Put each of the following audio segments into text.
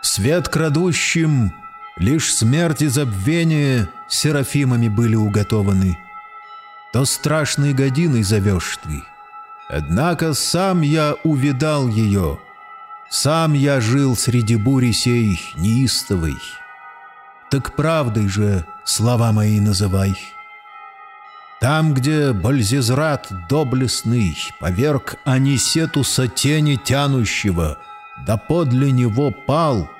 Свет крадущим, лишь смерть и забвение Серафимами были уготованы. То страшной годиной зовешь ты. Однако сам я увидал ее, Сам я жил среди бури сей неистовой. Так правдой же слова мои называй. Там, где Бальзизрат доблестный Поверг Анисетуса тени тянущего, Да подле него пал,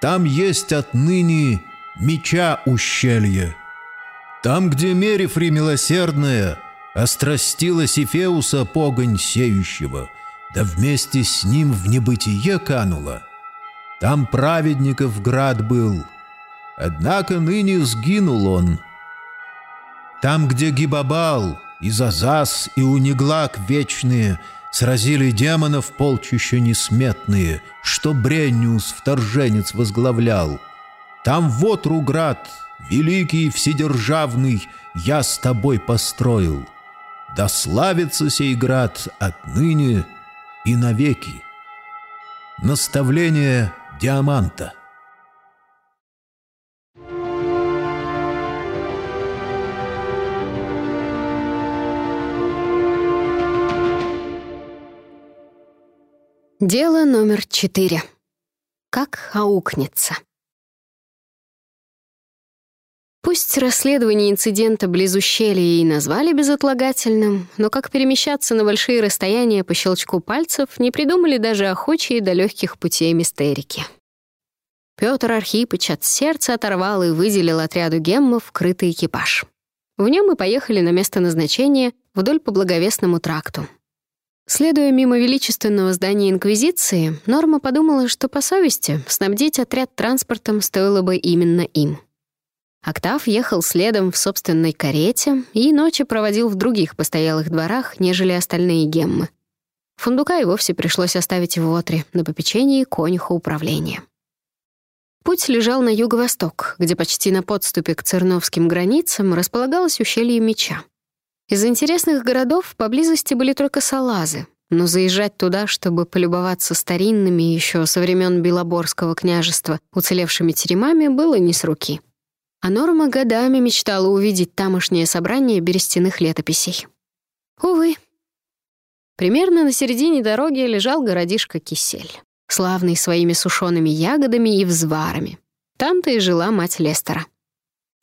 Там есть отныне меча ущелье. Там, где Мерифри милосердная Острастила Сифеуса погонь сеющего, Да вместе с ним в небытие канула. Там праведников град был, Однако ныне сгинул он — там, где Гибабал, и Зазас, и Униглак вечные Сразили демонов полчища несметные, Что Бренниус вторженец возглавлял. Там вот Руград, великий вседержавный, Я с тобой построил. Да славится сей град отныне и навеки. Наставление Диаманта — Дело номер четыре. Как аукнется. Пусть расследование инцидента близ ущелья и назвали безотлагательным, но как перемещаться на большие расстояния по щелчку пальцев не придумали даже охочие до легких путей мистерики. Петр Архипыч от сердца оторвал и выделил отряду геммов крытый экипаж. В нем мы поехали на место назначения вдоль по благовестному тракту, Следуя мимо величественного здания Инквизиции, Норма подумала, что по совести снабдить отряд транспортом стоило бы именно им. Октав ехал следом в собственной карете и ночи проводил в других постоялых дворах, нежели остальные геммы. Фундука и вовсе пришлось оставить в Отре на попечении конюха управления. Путь лежал на юго-восток, где почти на подступе к Церновским границам располагалось ущелье Меча. Из интересных городов поблизости были только Салазы, но заезжать туда, чтобы полюбоваться старинными еще со времен Белоборского княжества уцелевшими теремами, было не с руки. А Норма годами мечтала увидеть тамошнее собрание берестяных летописей. Увы. Примерно на середине дороги лежал городишко Кисель, славный своими сушеными ягодами и взварами. Там-то и жила мать Лестера.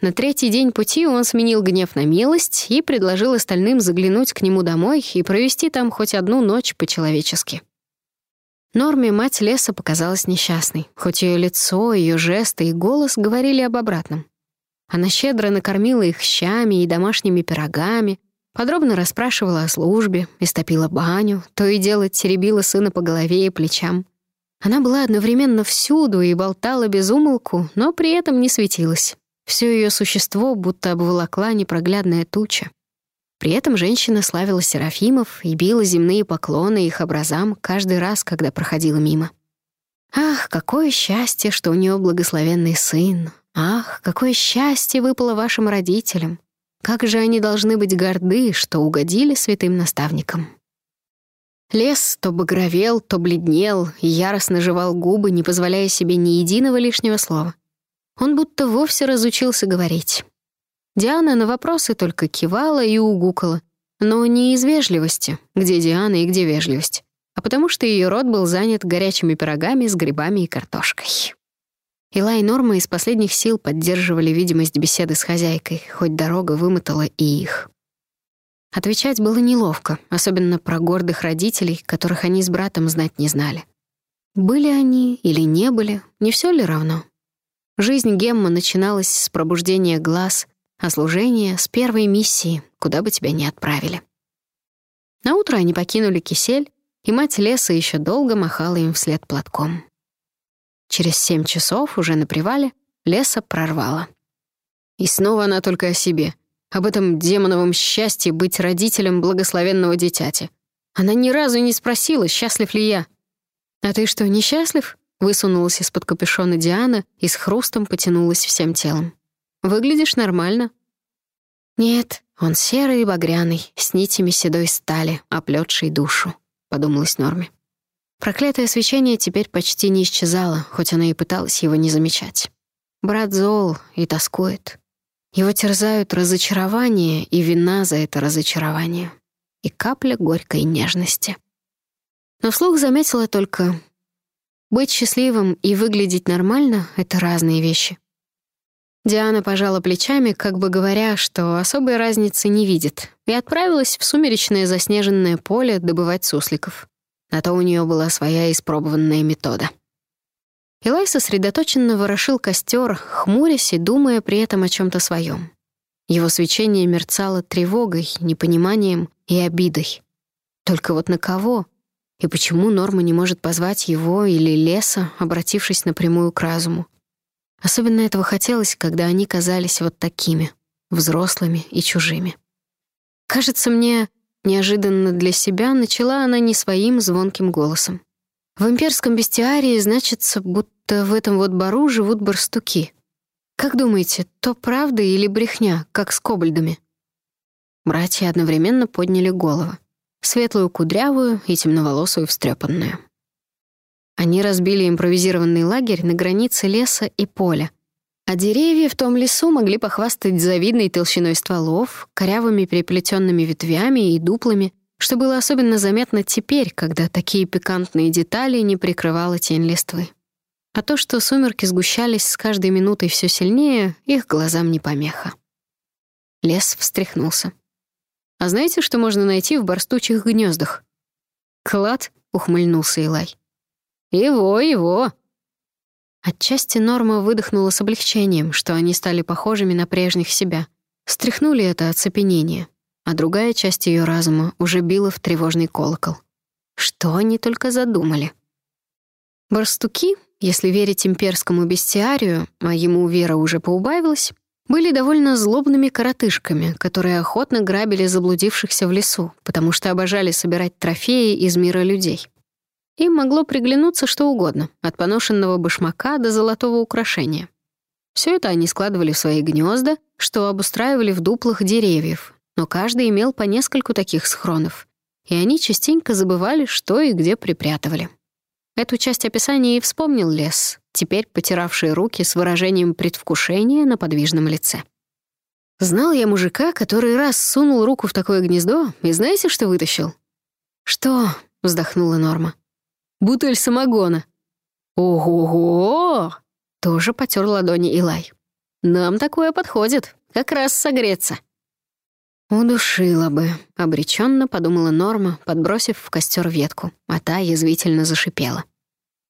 На третий день пути он сменил гнев на милость и предложил остальным заглянуть к нему домой и провести там хоть одну ночь по-человечески. Норме мать леса показалась несчастной, хоть ее лицо, ее жесты и голос говорили об обратном. Она щедро накормила их щами и домашними пирогами, подробно расспрашивала о службе, истопила баню, то и дело теребила сына по голове и плечам. Она была одновременно всюду и болтала без умолку, но при этом не светилась. Все ее существо будто обволокла непроглядная туча. При этом женщина славила Серафимов и била земные поклоны их образам каждый раз, когда проходила мимо. «Ах, какое счастье, что у нее благословенный сын! Ах, какое счастье выпало вашим родителям! Как же они должны быть горды, что угодили святым наставникам!» Лес то багровел, то бледнел и яростно жевал губы, не позволяя себе ни единого лишнего слова. Он будто вовсе разучился говорить. Диана на вопросы только кивала и угукала, но не из вежливости, где Диана и где вежливость, а потому что ее рот был занят горячими пирогами с грибами и картошкой. Ила и Норма из последних сил поддерживали видимость беседы с хозяйкой, хоть дорога вымотала и их. Отвечать было неловко, особенно про гордых родителей, которых они с братом знать не знали. Были они или не были, не все ли равно? Жизнь Гемма начиналась с пробуждения глаз, а служение — с первой миссии, куда бы тебя ни отправили. На утро они покинули кисель, и мать леса еще долго махала им вслед платком. Через семь часов, уже на привале, леса прорвала. И снова она только о себе, об этом демоновом счастье быть родителем благословенного дитяти. Она ни разу не спросила, счастлив ли я. «А ты что, несчастлив?» Высунулась из-под капюшона Диана и с хрустом потянулась всем телом. «Выглядишь нормально». «Нет, он серый и багряный, с нитями седой стали, оплетшей душу», — подумалась Норме. Проклятое свечение теперь почти не исчезало, хоть она и пыталась его не замечать. Брат зол и тоскует. Его терзают разочарование и вина за это разочарование. И капля горькой нежности. Но вслух заметила только, быть счастливым и выглядеть нормально — это разные вещи. Диана пожала плечами, как бы говоря, что особой разницы не видит, и отправилась в сумеречное заснеженное поле добывать сусликов. На то у нее была своя испробованная метода. Илай сосредоточенно ворошил костер, хмурясь и думая при этом о чем то своем. Его свечение мерцало тревогой, непониманием и обидой. Только вот на кого? И почему Норма не может позвать его или леса, обратившись напрямую к разуму? Особенно этого хотелось, когда они казались вот такими, взрослыми и чужими. Кажется мне, неожиданно для себя начала она не своим звонким голосом. В имперском бестиарии значится, будто в этом вот бару живут барстуки. Как думаете, то правда или брехня, как с кобальдами? Братья одновременно подняли головы. Светлую кудрявую и темноволосую встрепанную. Они разбили импровизированный лагерь на границе леса и поля. А деревья в том лесу могли похвастать завидной толщиной стволов, корявыми переплетенными ветвями и дуплами, что было особенно заметно теперь, когда такие пикантные детали не прикрывала тень листвы. А то, что сумерки сгущались с каждой минутой все сильнее, их глазам не помеха. Лес встряхнулся. «А знаете, что можно найти в барстучих гнездах?» «Клад?» — ухмыльнулся Илай. «Его, его!» Отчасти Норма выдохнула с облегчением, что они стали похожими на прежних себя. Стряхнули это оцепенение, а другая часть ее разума уже била в тревожный колокол. Что они только задумали? Барстуки, если верить имперскому бестиарию, а ему вера уже поубавилась, были довольно злобными коротышками, которые охотно грабили заблудившихся в лесу, потому что обожали собирать трофеи из мира людей. Им могло приглянуться что угодно, от поношенного башмака до золотого украшения. Все это они складывали в свои гнезда, что обустраивали в дуплах деревьев, но каждый имел по нескольку таких схронов, и они частенько забывали, что и где припрятывали. Эту часть описания и вспомнил лес, теперь потиравший руки с выражением предвкушения на подвижном лице. Знал я мужика, который раз сунул руку в такое гнездо, и знаете, что вытащил? «Что?» — вздохнула Норма бутыль самогона». «Ого-го!» — тоже потер ладони Илай. «Нам такое подходит, как раз согреться». «Удушила бы», — обреченно подумала Норма, подбросив в костер ветку, а та язвительно зашипела.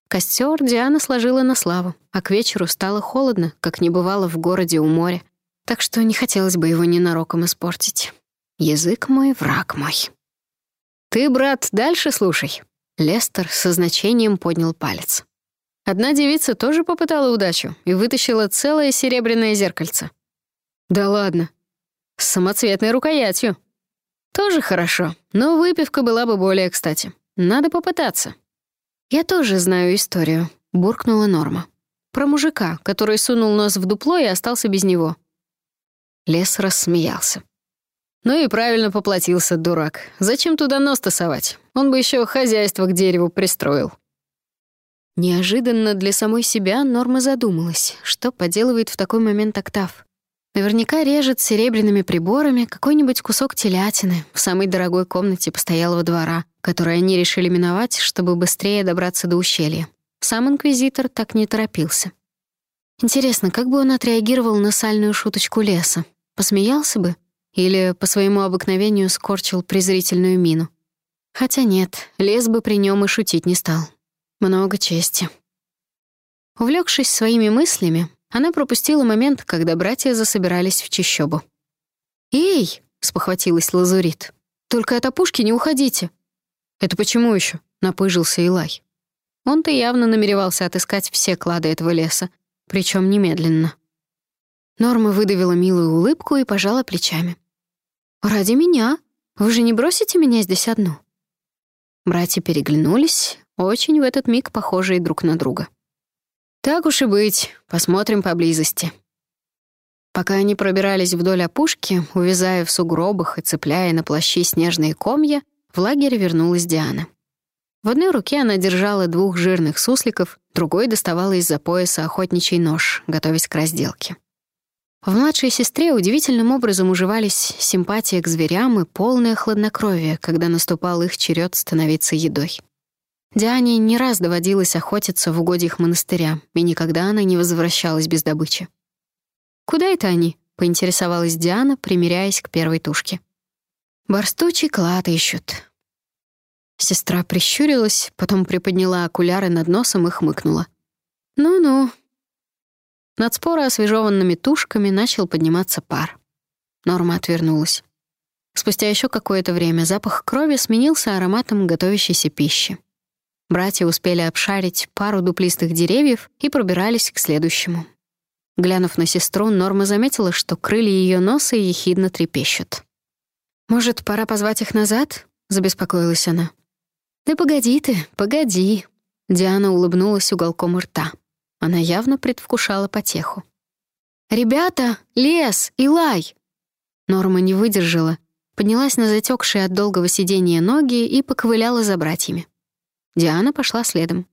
Костер Диана сложила на славу, а к вечеру стало холодно, как не бывало в городе у моря, так что не хотелось бы его ненароком испортить. Язык мой, враг мой. «Ты, брат, дальше слушай», Лестер со значением поднял палец. Одна девица тоже попытала удачу и вытащила целое серебряное зеркальце. Да ладно. С самоцветной рукоятью. Тоже хорошо, но выпивка была бы более кстати. Надо попытаться. Я тоже знаю историю, буркнула Норма. Про мужика, который сунул нос в дупло и остался без него. Лес рассмеялся. Ну и правильно поплатился, дурак. Зачем туда нос тасовать? Он бы еще хозяйство к дереву пристроил. Неожиданно для самой себя Норма задумалась, что поделывает в такой момент Октав. Наверняка режет серебряными приборами какой-нибудь кусок телятины в самой дорогой комнате постоялого двора, который они решили миновать, чтобы быстрее добраться до ущелья. Сам инквизитор так не торопился. Интересно, как бы он отреагировал на сальную шуточку леса? Посмеялся бы? Или по своему обыкновению скорчил презрительную мину. Хотя нет, лес бы при нем и шутить не стал. Много чести. Увлекшись своими мыслями, она пропустила момент, когда братья засобирались в чащобу. «Эй!» — спохватилась Лазурит. «Только от опушки не уходите!» «Это почему еще? напыжился Илай. Он-то явно намеревался отыскать все клады этого леса, причем немедленно. Норма выдавила милую улыбку и пожала плечами. «Ради меня? Вы же не бросите меня здесь одну?» Братья переглянулись, очень в этот миг похожие друг на друга. «Так уж и быть, посмотрим поблизости». Пока они пробирались вдоль опушки, увязая в сугробах и цепляя на плащи снежные комья, в лагерь вернулась Диана. В одной руке она держала двух жирных сусликов, другой доставала из-за пояса охотничий нож, готовясь к разделке. В младшей сестре удивительным образом уживались симпатия к зверям и полное хладнокровие, когда наступал их черед становиться едой. Диане не раз доводилось охотиться в угодьях монастыря, и никогда она не возвращалась без добычи. «Куда это они?» — поинтересовалась Диана, примиряясь к первой тушке. «Барстучий клад ищут». Сестра прищурилась, потом приподняла окуляры над носом и хмыкнула. «Ну-ну, над споро освежеванными тушками начал подниматься пар. Норма отвернулась. Спустя еще какое-то время запах крови сменился ароматом готовящейся пищи. Братья успели обшарить пару дуплистых деревьев и пробирались к следующему. Глянув на сестру, Норма заметила, что крылья ее носа ехидно трепещут. «Может, пора позвать их назад?» — забеспокоилась она. «Да погоди ты, погоди!» Диана улыбнулась уголком рта. Она явно предвкушала потеху. «Ребята, лес, Илай!» Норма не выдержала, поднялась на затекшие от долгого сидения ноги и поковыляла за братьями. Диана пошла следом.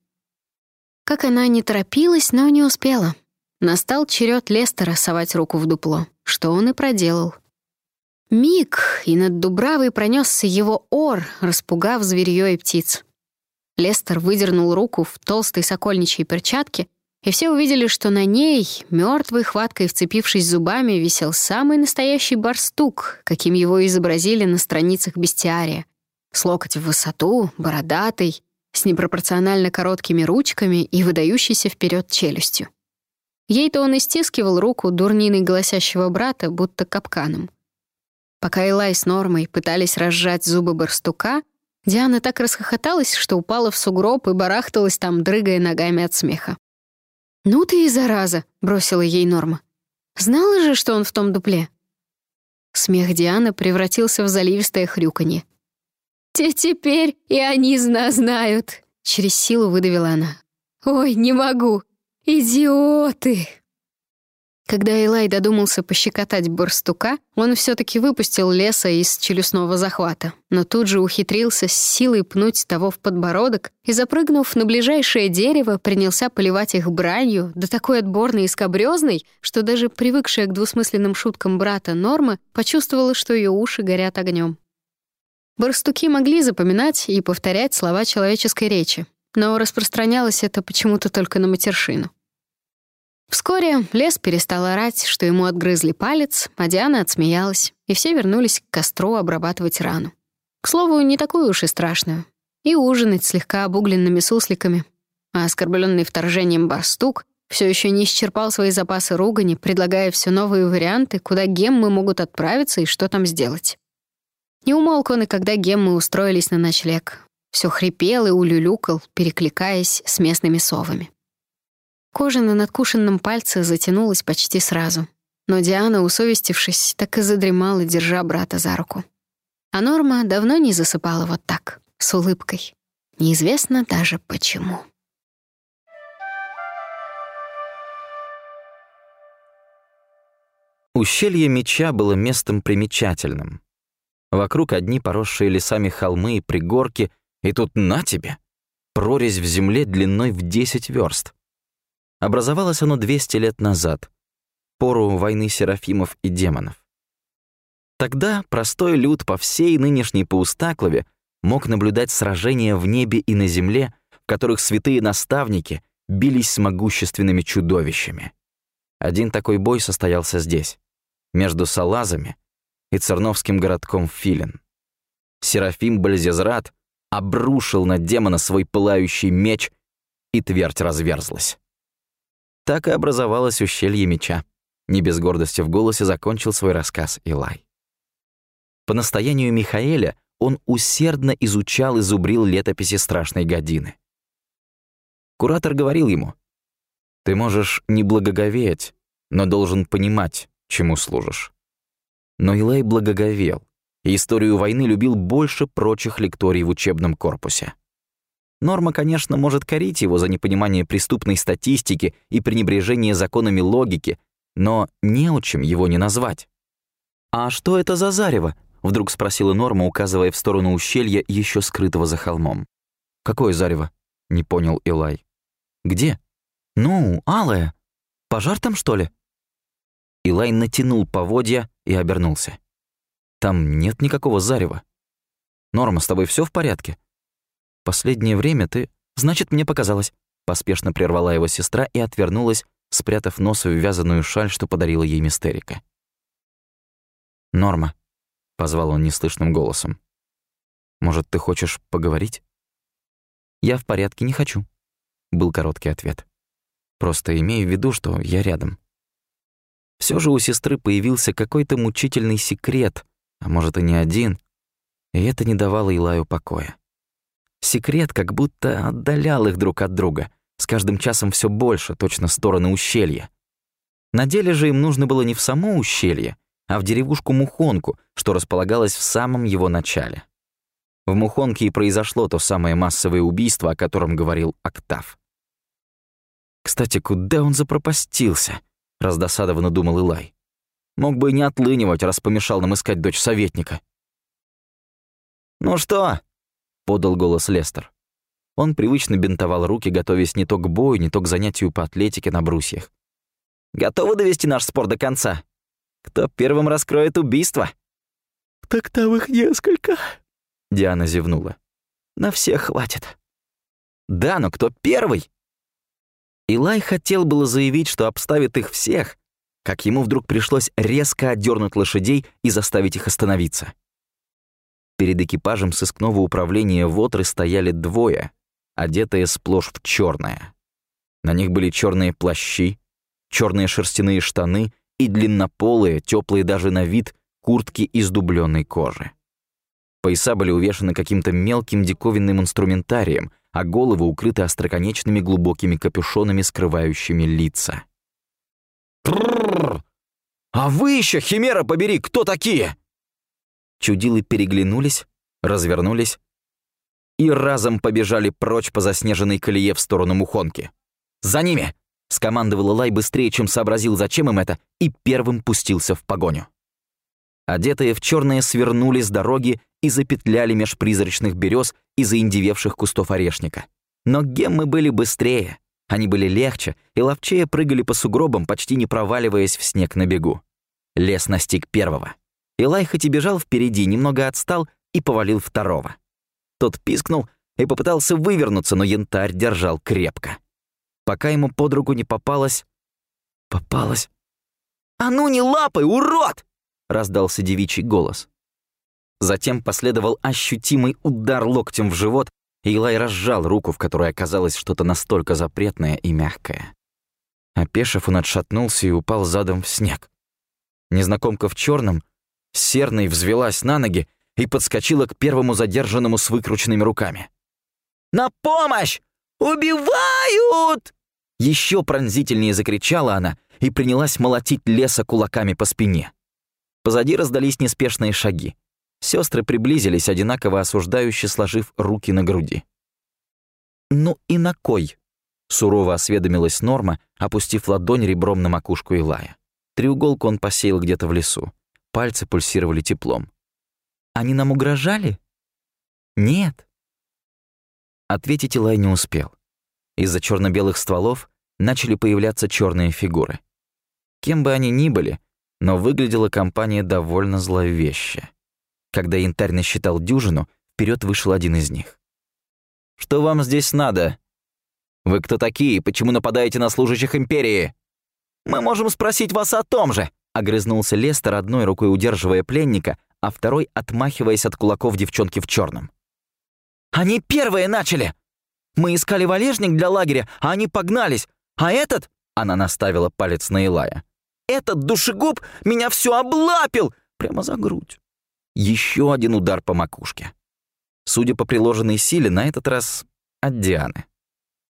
Как она не торопилась, но не успела. Настал черед Лестера совать руку в дупло, что он и проделал. Миг, и над Дубравой пронесся его ор, распугав зверьё и птиц. Лестер выдернул руку в толстой сокольничьей перчатке и все увидели, что на ней, мертвой хваткой вцепившись зубами, висел самый настоящий барстук, каким его изобразили на страницах бестиария. С локоть в высоту, бородатый, с непропорционально короткими ручками и выдающейся вперед челюстью. Ей-то он истискивал руку дурниной голосящего брата, будто капканом. Пока Элай с Нормой пытались разжать зубы барстука, Диана так расхохоталась, что упала в сугроб и барахталась там, дрыгая ногами от смеха. «Ну ты и зараза», — бросила ей Норма. «Знала же, что он в том дупле?» Смех Дианы превратился в заливистое хрюканье. «Те теперь и они зна знают», — через силу выдавила она. «Ой, не могу! Идиоты!» Когда Элай додумался пощекотать борстука, он все таки выпустил леса из челюстного захвата, но тут же ухитрился с силой пнуть того в подбородок и, запрыгнув на ближайшее дерево, принялся поливать их бранью, да такой отборной и скобрёзной, что даже привыкшая к двусмысленным шуткам брата Норма почувствовала, что ее уши горят огнем. Борстуки могли запоминать и повторять слова человеческой речи, но распространялось это почему-то только на матершину. Вскоре лес перестал орать, что ему отгрызли палец, а Диана отсмеялась, и все вернулись к костру обрабатывать рану. К слову, не такую уж и страшную. И ужинать слегка обугленными сусликами. А оскорбленный вторжением Барстук все еще не исчерпал свои запасы ругани, предлагая все новые варианты, куда геммы могут отправиться и что там сделать. Не умолк он и когда геммы устроились на ночлег. Все хрипел и улюлюкал, перекликаясь с местными совами. Кожа на надкушенном пальце затянулась почти сразу. Но Диана, усовестившись, так и задремала, держа брата за руку. А Норма давно не засыпала вот так, с улыбкой. Неизвестно даже почему. Ущелье меча было местом примечательным. Вокруг одни поросшие лесами холмы и пригорки, и тут на тебе! Прорезь в земле длиной в 10 верст. Образовалось оно 200 лет назад, пору войны серафимов и демонов. Тогда простой люд по всей нынешней Паустаклове мог наблюдать сражения в небе и на земле, в которых святые наставники бились с могущественными чудовищами. Один такой бой состоялся здесь, между Салазами и Церновским городком Филин. Серафим Бальзезрат обрушил на демона свой пылающий меч, и твердь разверзлась. Так и образовалось ущелье меча. Не без гордости в голосе закончил свой рассказ Илай. По настоянию Михаэля он усердно изучал и зубрил летописи страшной годины. Куратор говорил ему, «Ты можешь не благоговеть, но должен понимать, чему служишь». Но Илай благоговел, и историю войны любил больше прочих лекторий в учебном корпусе. Норма, конечно, может корить его за непонимание преступной статистики и пренебрежение законами логики, но не о чем его не назвать. «А что это за зарево?» — вдруг спросила Норма, указывая в сторону ущелья, еще скрытого за холмом. «Какое зарево?» — не понял Илай. «Где?» «Ну, алая. Пожар там, что ли?» Илай натянул поводья и обернулся. «Там нет никакого зарева. Норма, с тобой все в порядке?» «Последнее время ты...» «Значит, мне показалось», — поспешно прервала его сестра и отвернулась, спрятав нос в вязаную шаль, что подарила ей мистерика. «Норма», — позвал он неслышным голосом. «Может, ты хочешь поговорить?» «Я в порядке, не хочу», — был короткий ответ. «Просто имею в виду, что я рядом». Все же у сестры появился какой-то мучительный секрет, а может и не один, и это не давало Илаю покоя. Секрет как будто отдалял их друг от друга, с каждым часом все больше, точно стороны ущелья. На деле же им нужно было не в само ущелье, а в деревушку Мухонку, что располагалась в самом его начале. В Мухонке и произошло то самое массовое убийство, о котором говорил Октав. «Кстати, куда он запропастился?» — раздосадованно думал Илай. «Мог бы и не отлынивать, раз помешал нам искать дочь советника». «Ну что?» — подал голос Лестер. Он привычно бинтовал руки, готовясь не то к бою, не то к занятию по атлетике на брусьях. «Готовы довести наш спор до конца? Кто первым раскроет убийство?» «Так там их несколько», — Диана зевнула. «На всех хватит». «Да, но кто первый?» Илай хотел было заявить, что обставит их всех, как ему вдруг пришлось резко отдернуть лошадей и заставить их остановиться. Перед экипажем сыскного управления Вотры стояли двое, одетые сплошь в черное. На них были черные плащи, черные шерстяные штаны и длиннополые, теплые даже на вид, куртки из дубленной кожи. Пояса были увешаны каким-то мелким диковинным инструментарием, а головы укрыты остроконечными глубокими капюшонами, скрывающими лица. «А вы еще, Химера, побери, кто такие?» Чудилы переглянулись, развернулись и разом побежали прочь по заснеженной колее в сторону Мухонки. «За ними!» — скомандовал Лай быстрее, чем сообразил, зачем им это, и первым пустился в погоню. Одетые в черное свернули с дороги и запетляли меж призрачных берез и заиндевевших кустов орешника. Но геммы были быстрее, они были легче и ловчее прыгали по сугробам, почти не проваливаясь в снег на бегу. Лес настиг первого. Илай хоть и бежал впереди, немного отстал и повалил второго. Тот пискнул и попытался вывернуться, но янтарь держал крепко. Пока ему под руку не попалось... Попалось... «А ну не лапай, урод!» — раздался девичий голос. Затем последовал ощутимый удар локтем в живот, и Илай разжал руку, в которой оказалось что-то настолько запретное и мягкое. Опешив, он отшатнулся и упал задом в снег. Незнакомка в черном, серной взвелась на ноги и подскочила к первому задержанному с выкрученными руками. «На помощь! Убивают!» Еще пронзительнее закричала она и принялась молотить леса кулаками по спине. Позади раздались неспешные шаги. Сестры приблизились, одинаково осуждающе сложив руки на груди. «Ну и на кой?» — сурово осведомилась Норма, опустив ладонь ребром на макушку Илая. Треуголку он посеял где-то в лесу. Пальцы пульсировали теплом. Они нам угрожали? Нет. Ответить Илай не успел. Из-за черно белых стволов начали появляться черные фигуры. Кем бы они ни были, но выглядела компания довольно зловеще. Когда янтарь насчитал дюжину, вперед вышел один из них. «Что вам здесь надо? Вы кто такие? Почему нападаете на служащих Империи?» «Мы можем спросить вас о том же», — огрызнулся Лестер, одной рукой удерживая пленника, а второй отмахиваясь от кулаков девчонки в черном. «Они первые начали! Мы искали валежник для лагеря, а они погнались, а этот...» Она наставила палец на Илая. «Этот душегуб меня все облапил! Прямо за грудь!» Еще один удар по макушке. Судя по приложенной силе, на этот раз от Дианы.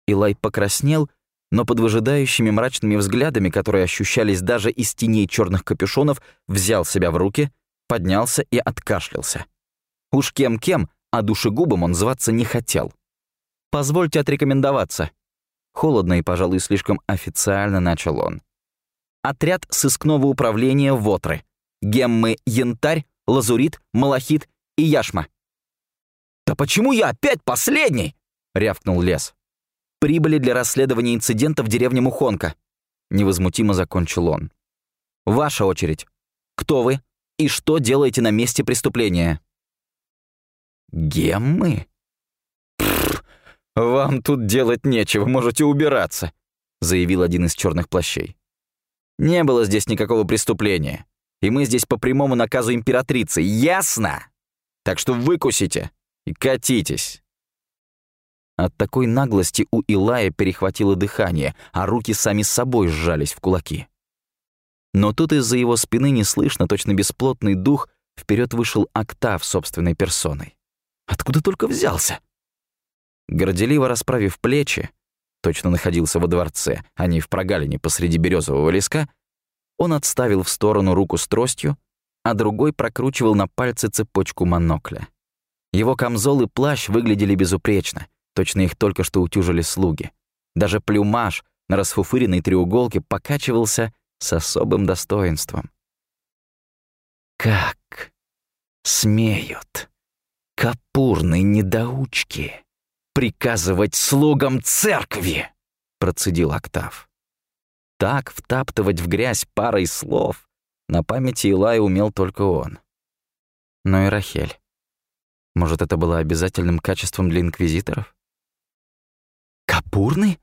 Илай покраснел, но под выжидающими мрачными взглядами, которые ощущались даже из теней черных капюшонов, взял себя в руки — поднялся и откашлялся. Уж кем-кем, а душегубом он зваться не хотел. «Позвольте отрекомендоваться». Холодно и, пожалуй, слишком официально начал он. Отряд сыскного управления Вотры. Геммы Янтарь, Лазурит, Малахит и Яшма. «Да почему я опять последний?» — рявкнул Лес. «Прибыли для расследования инцидента в деревне Мухонка», — невозмутимо закончил он. «Ваша очередь. Кто вы и что делаете на месте преступления?» «Геммы?» «Вам тут делать нечего, можете убираться», — заявил один из черных плащей. «Не было здесь никакого преступления, и мы здесь по прямому наказу императрицы, ясно? Так что выкусите и катитесь». От такой наглости у Илая перехватило дыхание, а руки сами собой сжались в кулаки. Но тут из-за его спины неслышно, точно бесплотный дух, вперед вышел Октав собственной персоной. Откуда только взялся? Горделиво расправив плечи, точно находился во дворце, а не в прогалине посреди березового леска, он отставил в сторону руку с тростью, а другой прокручивал на пальце цепочку монокля. Его камзол и плащ выглядели безупречно, точно их только что утюжили слуги. Даже плюмаж на расфуфыренной треуголке покачивался с особым достоинством. «Как смеют капурные недоучки приказывать слугам церкви!» — процедил Октав. Так втаптывать в грязь парой слов на памяти Илая умел только он. Но и Рахель. Может, это было обязательным качеством для инквизиторов? «Капурный?»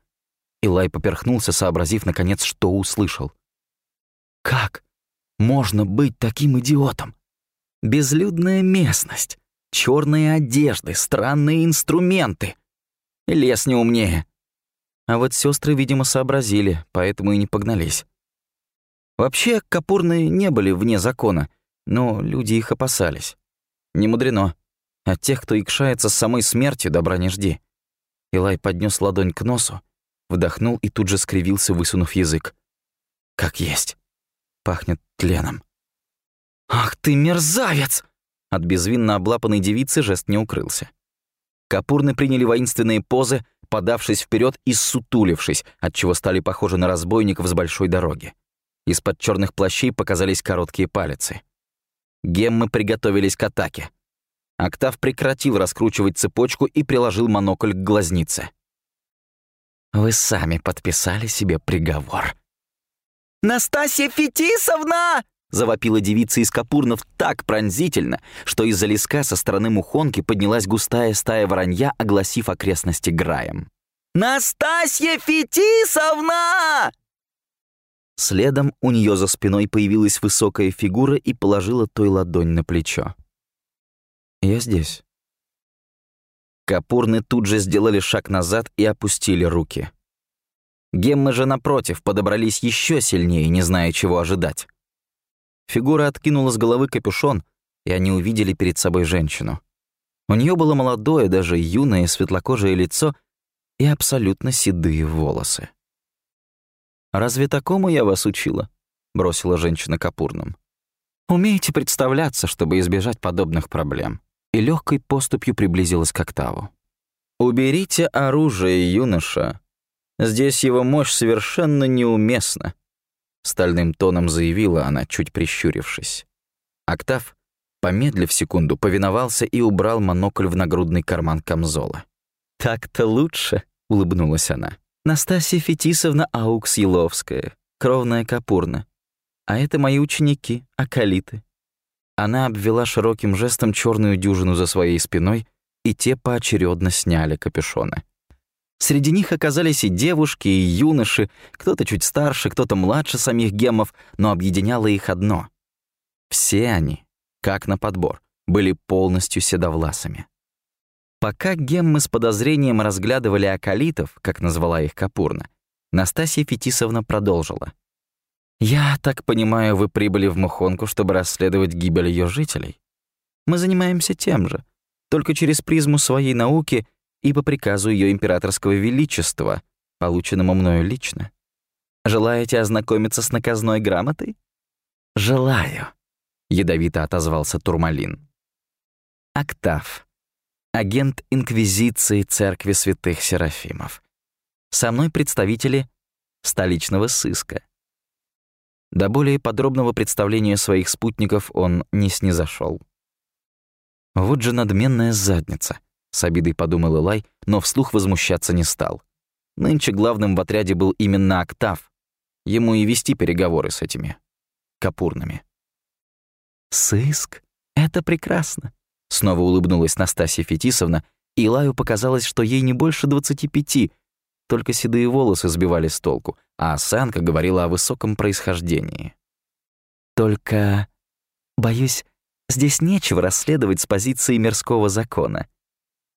Илай поперхнулся, сообразив, наконец, что услышал. Как можно быть таким идиотом? Безлюдная местность, черные одежды, странные инструменты. Лес не умнее. А вот сестры, видимо, сообразили, поэтому и не погнались. Вообще, капурные не были вне закона, но люди их опасались. Не мудрено. От тех, кто икшается с самой смертью, добра не жди. Илай поднес ладонь к носу, вдохнул и тут же скривился, высунув язык. Как есть. Пахнет тленом. «Ах ты мерзавец!» От безвинно облапанной девицы жест не укрылся. Капурны приняли воинственные позы, подавшись вперед и сутулившись, отчего стали похожи на разбойников с большой дороги. Из-под черных плащей показались короткие палицы. Геммы приготовились к атаке. Октав прекратил раскручивать цепочку и приложил монокль к глазнице. «Вы сами подписали себе приговор», «Настасья Фетисовна!» завопила девица из Капурнов так пронзительно, что из-за леска со стороны мухонки поднялась густая стая воронья, огласив окрестности граем. «Настасья Фетисовна!» Следом у нее за спиной появилась высокая фигура и положила той ладонь на плечо. «Я здесь». Капурны тут же сделали шаг назад и опустили руки. Геммы же, напротив, подобрались еще сильнее, не зная, чего ожидать. Фигура откинула с головы капюшон, и они увидели перед собой женщину. У нее было молодое, даже юное светлокожее лицо и абсолютно седые волосы. «Разве такому я вас учила?» — бросила женщина капурным. «Умеете представляться, чтобы избежать подобных проблем?» И легкой поступью приблизилась к Октаву. «Уберите оружие, юноша», Здесь его мощь совершенно неуместна», — стальным тоном заявила она, чуть прищурившись. Октав, помедлив секунду, повиновался и убрал монокль в нагрудный карман камзола. «Так-то лучше», — улыбнулась она. «Настасья Фетисовна Аукс-Еловская, кровная Капурна. А это мои ученики, акалиты». Она обвела широким жестом черную дюжину за своей спиной, и те поочередно сняли капюшоны. Среди них оказались и девушки, и юноши, кто-то чуть старше, кто-то младше самих гемов, но объединяло их одно. Все они, как на подбор, были полностью седовласыми. Пока геммы с подозрением разглядывали акалитов, как назвала их Капурна, Настасья Фетисовна продолжила. «Я так понимаю, вы прибыли в Мухонку, чтобы расследовать гибель ее жителей? Мы занимаемся тем же, только через призму своей науки и по приказу Ее Императорского Величества, полученному мною лично. Желаете ознакомиться с наказной грамотой? Желаю, ядовито отозвался Турмалин. Октав, агент Инквизиции Церкви Святых Серафимов. Со мной представители столичного сыска. До более подробного представления своих спутников он не снизошел. Вот же надменная задница С обидой подумал Илай, но вслух возмущаться не стал. Нынче главным в отряде был именно Октав. Ему и вести переговоры с этими капурными. «Сыск? Это прекрасно!» Снова улыбнулась Настасья Фетисовна, и Илаю показалось, что ей не больше двадцати пяти, только седые волосы сбивали с толку, а осанка говорила о высоком происхождении. «Только, боюсь, здесь нечего расследовать с позиции мирского закона.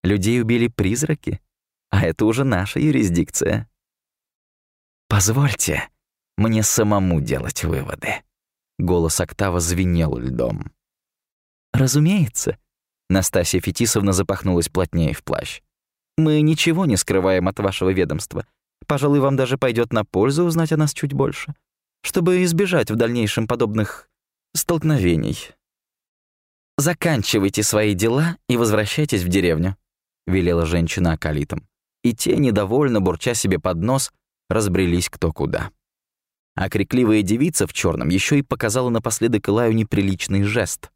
Людей убили призраки, а это уже наша юрисдикция. Позвольте мне самому делать выводы. Голос Октава звенел льдом. Разумеется. Настасья Фетисовна запахнулась плотнее в плащ. Мы ничего не скрываем от вашего ведомства. Пожалуй, вам даже пойдет на пользу узнать о нас чуть больше, чтобы избежать в дальнейшем подобных столкновений. Заканчивайте свои дела и возвращайтесь в деревню велела женщина акалитам. И те, недовольно бурча себе под нос, разбрелись кто куда. А крикливая девица в черном еще и показала напоследок Илаю неприличный жест.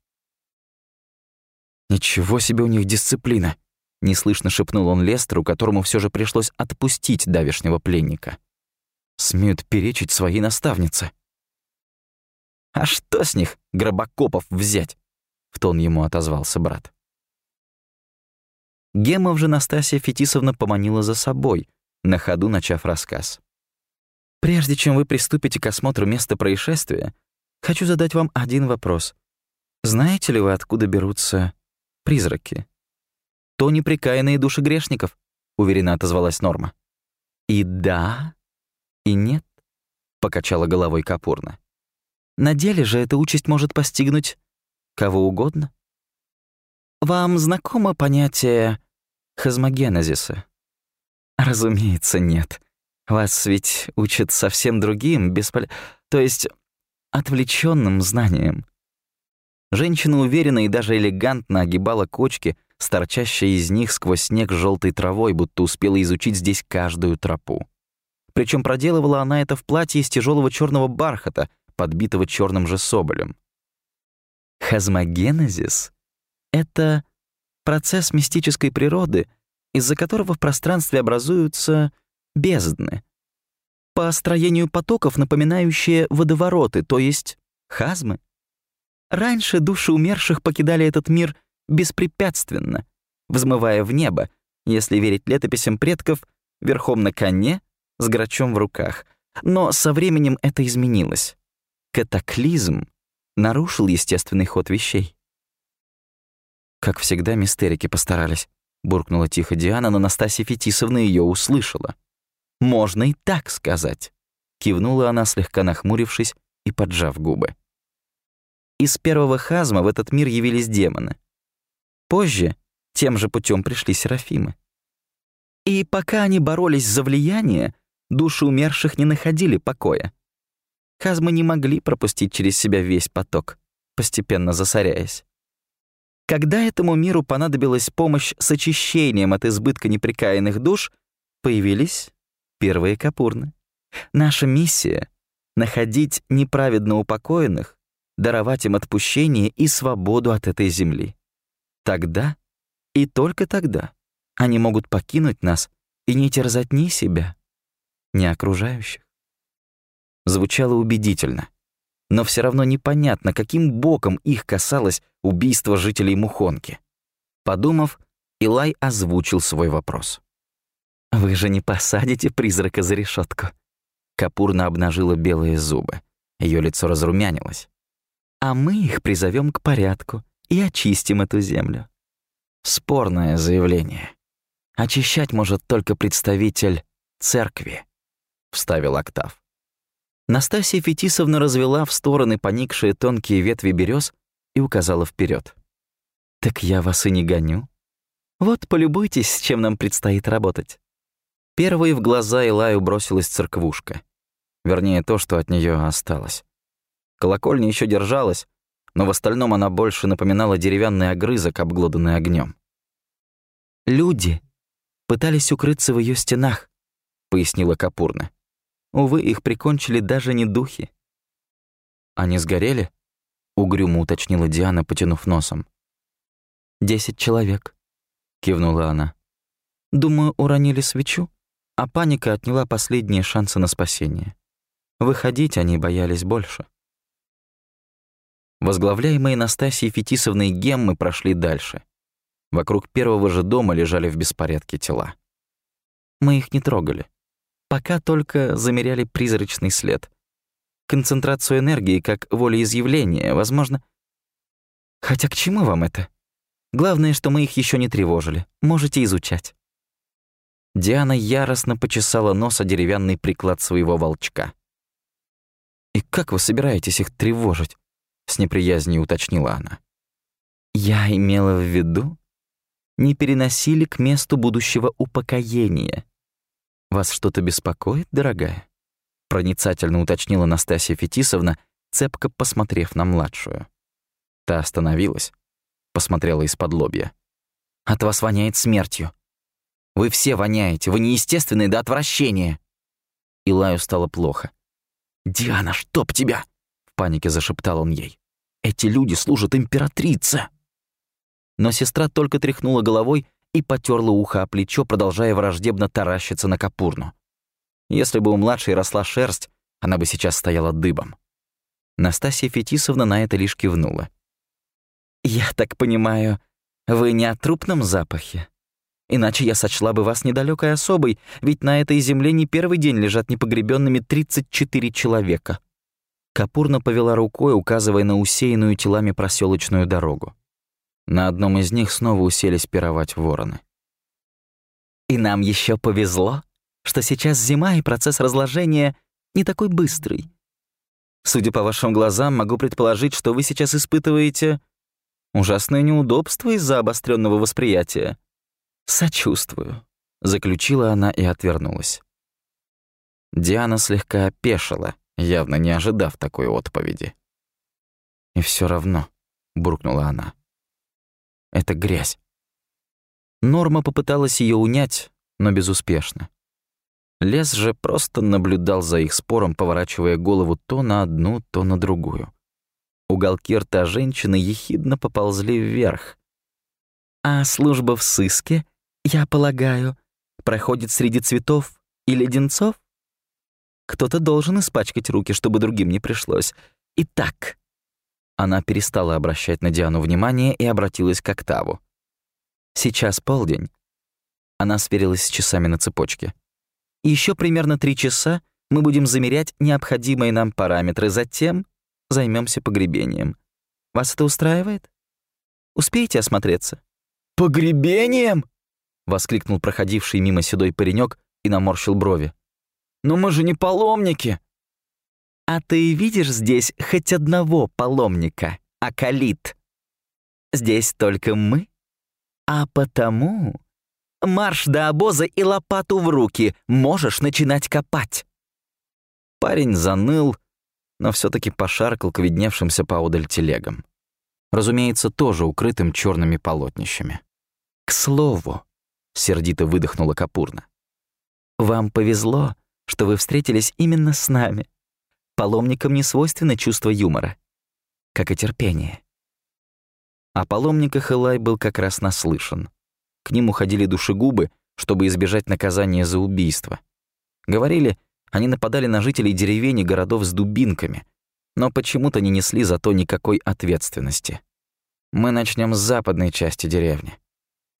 «Ничего себе у них дисциплина!» — неслышно шепнул он Лестеру, которому все же пришлось отпустить давешнего пленника. «Смеют перечить своей наставнице». «А что с них, гробокопов, взять?» — в тон ему отозвался брат. Гемов же Настасья Фетисовна поманила за собой, на ходу начав рассказ. «Прежде чем вы приступите к осмотру места происшествия, хочу задать вам один вопрос. Знаете ли вы, откуда берутся призраки?» «То неприкаянные души грешников», — уверенно отозвалась Норма. «И да, и нет», — покачала головой Капурна. «На деле же эта участь может постигнуть кого угодно. Вам знакомо понятие хазмогенезиса? Разумеется, нет. Вас ведь учат совсем другим, беспол... то есть отвлеченным знаниям. Женщина уверенно и даже элегантно огибала кочки, сторчащие из них сквозь снег желтой травой, будто успела изучить здесь каждую тропу. Причем проделывала она это в платье из тяжелого черного бархата, подбитого черным же соболем. Хазмогенезис это процесс мистической природы, из-за которого в пространстве образуются бездны. По строению потоков, напоминающие водовороты, то есть хазмы. Раньше души умерших покидали этот мир беспрепятственно, взмывая в небо, если верить летописям предков, верхом на коне, с грачом в руках. Но со временем это изменилось. Катаклизм нарушил естественный ход вещей. Как всегда, мистерики постарались. Буркнула тихо Диана, но Настасья Фетисовна ее услышала. «Можно и так сказать», — кивнула она, слегка нахмурившись и поджав губы. Из первого хазма в этот мир явились демоны. Позже тем же путем пришли серафимы. И пока они боролись за влияние, души умерших не находили покоя. Хазмы не могли пропустить через себя весь поток, постепенно засоряясь. Когда этому миру понадобилась помощь с очищением от избытка неприкаянных душ, появились первые капурны. Наша миссия — находить неправедно упокоенных, даровать им отпущение и свободу от этой земли. Тогда и только тогда они могут покинуть нас и не терзать ни себя, ни окружающих. Звучало убедительно — но все равно непонятно, каким боком их касалось убийство жителей Мухонки. Подумав, Илай озвучил свой вопрос. «Вы же не посадите призрака за решетку. Капурна обнажила белые зубы. Ее лицо разрумянилось. «А мы их призовем к порядку и очистим эту землю». Спорное заявление. Очищать может только представитель церкви, вставил Октав. Настасья Фетисовна развела в стороны поникшие тонкие ветви берез и указала вперед. «Так я вас и не гоню. Вот полюбуйтесь, с чем нам предстоит работать». Первой в глаза Илаю бросилась церквушка. Вернее, то, что от нее осталось. Колокольня еще держалась, но в остальном она больше напоминала деревянный огрызок, обглоданный огнем. «Люди пытались укрыться в ее стенах», — пояснила Капурна. Увы, их прикончили даже не духи. «Они сгорели?» — угрюмо уточнила Диана, потянув носом. «Десять человек. кивнула она. «Думаю, уронили свечу, а паника отняла последние шансы на спасение. Выходить они боялись больше». Возглавляемые Настасьей Фетисовной геммы прошли дальше. Вокруг первого же дома лежали в беспорядке тела. Мы их не трогали. Пока только замеряли призрачный след. Концентрацию энергии как волеизъявление, возможно... Хотя к чему вам это? Главное, что мы их еще не тревожили. Можете изучать. Диана яростно почесала нос о деревянный приклад своего волчка. «И как вы собираетесь их тревожить?» С неприязнью уточнила она. Я имела в виду, не переносили к месту будущего упокоения. Вас что-то беспокоит, дорогая? проницательно уточнила Настасья Фетисовна, цепко посмотрев на младшую. Та остановилась, посмотрела из-под лобья. От вас воняет смертью. Вы все воняете, вы неестественные до отвращения. Илаю стало плохо. «Диана, чтоб тебя!» — в панике зашептал он ей. Эти люди служат императрице!» Но сестра только тряхнула головой и потерла ухо о плечо, продолжая враждебно таращиться на Капурну. Если бы у младшей росла шерсть, она бы сейчас стояла дыбом. Настасья Фетисовна на это лишь кивнула. «Я так понимаю, вы не о трупном запахе? Иначе я сочла бы вас недалекой особой, ведь на этой земле не первый день лежат непогребенными 34 человека». Капурна повела рукой, указывая на усеянную телами проселочную дорогу. На одном из них снова уселись пировать вороны. «И нам еще повезло, что сейчас зима и процесс разложения не такой быстрый. Судя по вашим глазам, могу предположить, что вы сейчас испытываете ужасное неудобство из-за обостренного восприятия. Сочувствую», — заключила она и отвернулась. Диана слегка опешила, явно не ожидав такой отповеди. «И все равно», — буркнула она. «Это грязь». Норма попыталась ее унять, но безуспешно. Лес же просто наблюдал за их спором, поворачивая голову то на одну, то на другую. Уголки рта женщины ехидно поползли вверх. «А служба в сыске, я полагаю, проходит среди цветов и леденцов?» Кто-то должен испачкать руки, чтобы другим не пришлось. Итак, она перестала обращать на Диану внимание и обратилась к Октаву. Сейчас полдень. Она сверилась с часами на цепочке. Еще примерно три часа мы будем замерять необходимые нам параметры, затем займемся погребением. Вас это устраивает? Успеете осмотреться? Погребением? воскликнул проходивший мимо седой паренек и наморщил брови. Но мы же не паломники. А ты видишь здесь хоть одного паломника, Акалит? Здесь только мы. А потому марш до обоза и лопату в руки, можешь начинать копать. Парень заныл, но все таки пошаркал к видневшимся поодаль телегам. Разумеется, тоже укрытым черными полотнищами. «К слову», — сердито выдохнула Капурна, «вам повезло, что вы встретились именно с нами. Паломникам не свойственно чувство юмора, как и терпение. О паломниках Элай был как раз наслышан. К ним уходили душегубы, чтобы избежать наказания за убийство. Говорили, они нападали на жителей деревень и городов с дубинками, но почему-то не несли за то никакой ответственности. Мы начнем с западной части деревни,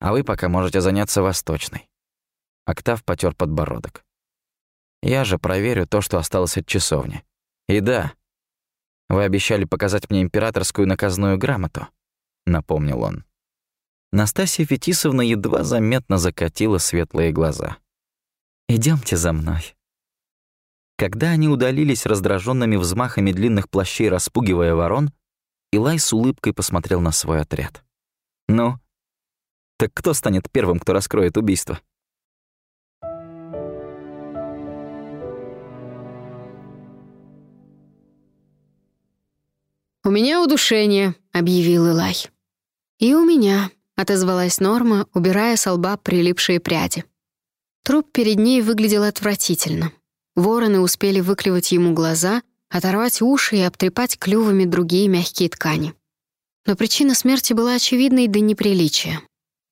а вы пока можете заняться восточной. Октав потер подбородок. Я же проверю то, что осталось от часовни. И да, вы обещали показать мне императорскую наказную грамоту, напомнил он. Настасья Фетисовна едва заметно закатила светлые глаза. Идемте за мной. Когда они удалились раздраженными взмахами длинных плащей, распугивая ворон, Илай с улыбкой посмотрел на свой отряд. «Ну, так кто станет первым, кто раскроет убийство?» «У меня удушение», — объявил Илай. «И у меня», — отозвалась Норма, убирая с лба прилипшие пряди. Труп перед ней выглядел отвратительно. Вороны успели выклевать ему глаза, оторвать уши и обтрепать клювами другие мягкие ткани. Но причина смерти была очевидной до неприличия.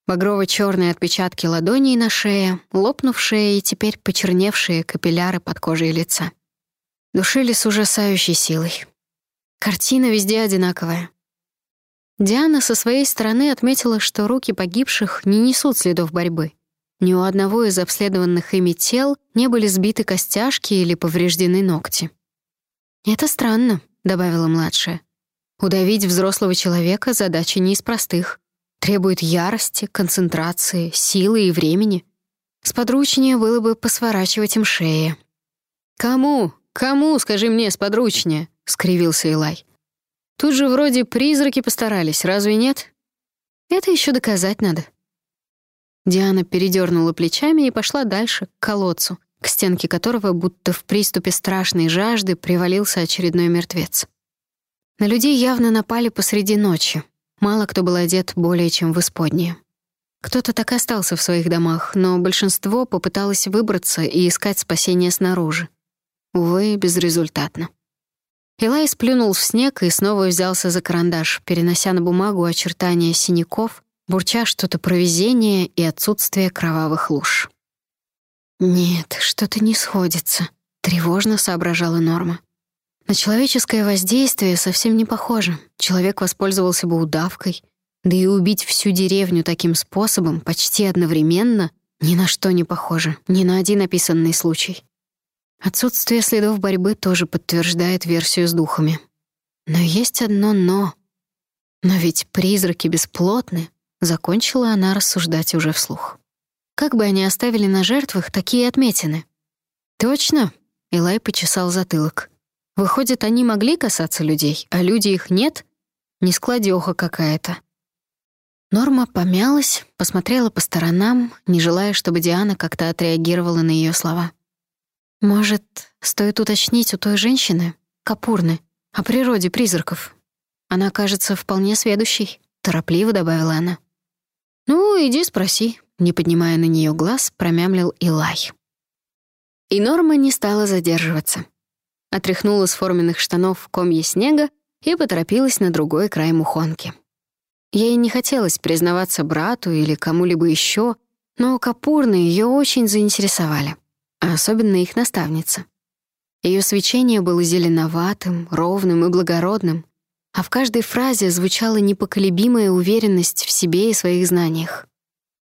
Багрово-черные отпечатки ладоней на шее, лопнувшие и теперь почерневшие капилляры под кожей лица. Душили с ужасающей силой. Картина везде одинаковая. Диана со своей стороны отметила, что руки погибших не несут следов борьбы. Ни у одного из обследованных ими тел не были сбиты костяшки или повреждены ногти. «Это странно», — добавила младшая. «Удавить взрослого человека — задача не из простых. Требует ярости, концентрации, силы и времени. Сподручнее было бы посворачивать им шеи». «Кому? Кому, скажи мне, сподручнее?» — скривился Илай. «Тут же вроде призраки постарались, разве нет?» «Это еще доказать надо», Диана передернула плечами и пошла дальше, к колодцу, к стенке которого, будто в приступе страшной жажды, привалился очередной мертвец. На людей явно напали посреди ночи. Мало кто был одет более чем в исподнее. Кто-то так остался в своих домах, но большинство попыталось выбраться и искать спасение снаружи. Увы, безрезультатно. Илай сплюнул в снег и снова взялся за карандаш, перенося на бумагу очертания синяков, бурча что-то про везение и отсутствие кровавых луж. «Нет, что-то не сходится», — тревожно соображала Норма. На человеческое воздействие совсем не похоже. Человек воспользовался бы удавкой, да и убить всю деревню таким способом почти одновременно ни на что не похоже, ни на один описанный случай. Отсутствие следов борьбы тоже подтверждает версию с духами. Но есть одно «но». Но ведь призраки бесплотны, Закончила она рассуждать уже вслух. Как бы они оставили на жертвах такие отметины? Точно, Илай почесал затылок. Выходит, они могли касаться людей, а люди их нет? Нескладёха какая-то. Норма помялась, посмотрела по сторонам, не желая, чтобы Диана как-то отреагировала на её слова. Может, стоит уточнить у той женщины, Капурны, о природе призраков. Она кажется вполне сведущей, торопливо добавила она. «Ну, иди спроси», — не поднимая на нее глаз, промямлил Илай. И Норма не стала задерживаться. Отряхнула с форменных штанов комья снега и поторопилась на другой край мухонки. Ей не хотелось признаваться брату или кому-либо еще, но Капурны ее очень заинтересовали, а особенно их наставница. Ее свечение было зеленоватым, ровным и благородным, а в каждой фразе звучала непоколебимая уверенность в себе и своих знаниях.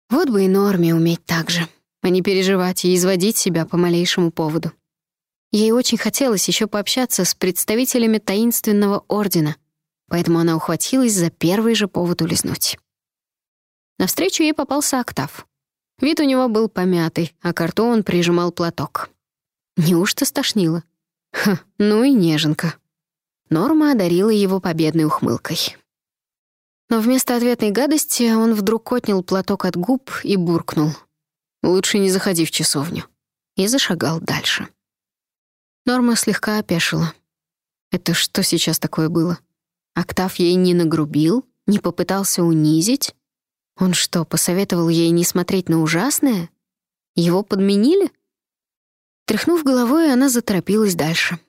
Вот бы и Норме уметь так же, а не переживать и изводить себя по малейшему поводу. Ей очень хотелось еще пообщаться с представителями таинственного ордена, поэтому она ухватилась за первый же повод улизнуть. Навстречу ей попался Октав. Вид у него был помятый, а к рту он прижимал платок. Неужто стошнило? Ха, ну и неженка. Норма одарила его победной ухмылкой. Но вместо ответной гадости он вдруг отнял платок от губ и буркнул. «Лучше не заходи в часовню». И зашагал дальше. Норма слегка опешила. Это что сейчас такое было? Октав ей не нагрубил, не попытался унизить? Он что, посоветовал ей не смотреть на ужасное? Его подменили? Тряхнув головой, она заторопилась дальше.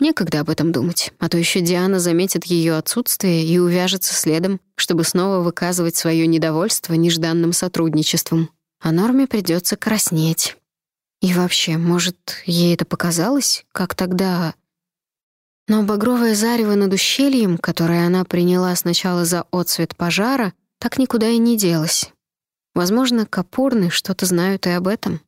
Некогда об этом думать, а то еще Диана заметит ее отсутствие и увяжется следом, чтобы снова выказывать свое недовольство нежданным сотрудничеством. А Норме придется краснеть. И вообще, может, ей это показалось, как тогда... Но багровое зарево над ущельем, которое она приняла сначала за отсвет пожара, так никуда и не делось. Возможно, Капурны что-то знают и об этом.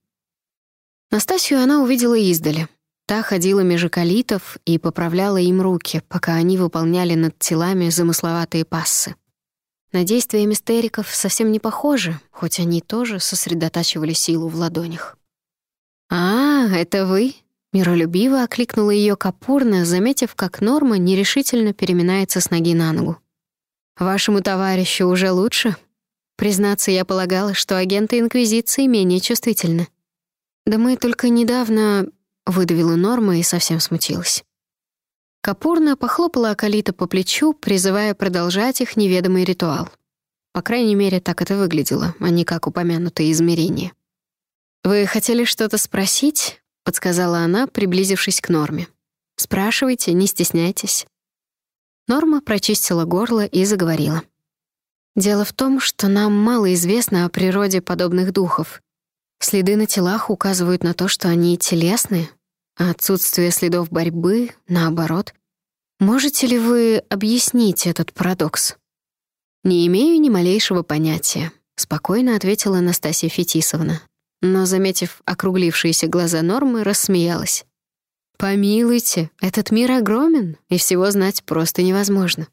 Настасью она увидела издали — Та ходила меж калитов и поправляла им руки, пока они выполняли над телами замысловатые пассы. На действия мистериков совсем не похоже, хоть они тоже сосредотачивали силу в ладонях. «А, это вы?» — миролюбиво окликнула ее Капурна, заметив, как Норма нерешительно переминается с ноги на ногу. «Вашему товарищу уже лучше?» Признаться, я полагала, что агенты Инквизиции менее чувствительны. Да мы только недавно Выдавила Норма и совсем смутилась. Капурна похлопала Акалита по плечу, призывая продолжать их неведомый ритуал. По крайней мере, так это выглядело, а не как упомянутые измерения. «Вы хотели что-то спросить?» — подсказала она, приблизившись к Норме. «Спрашивайте, не стесняйтесь». Норма прочистила горло и заговорила. Дело в том, что нам мало известно о природе подобных духов. Следы на телах указывают на то, что они телесные, а отсутствие следов борьбы — наоборот. Можете ли вы объяснить этот парадокс? «Не имею ни малейшего понятия», — спокойно ответила Анастасия Фетисовна. Но, заметив округлившиеся глаза Нормы, рассмеялась. «Помилуйте, этот мир огромен, и всего знать просто невозможно.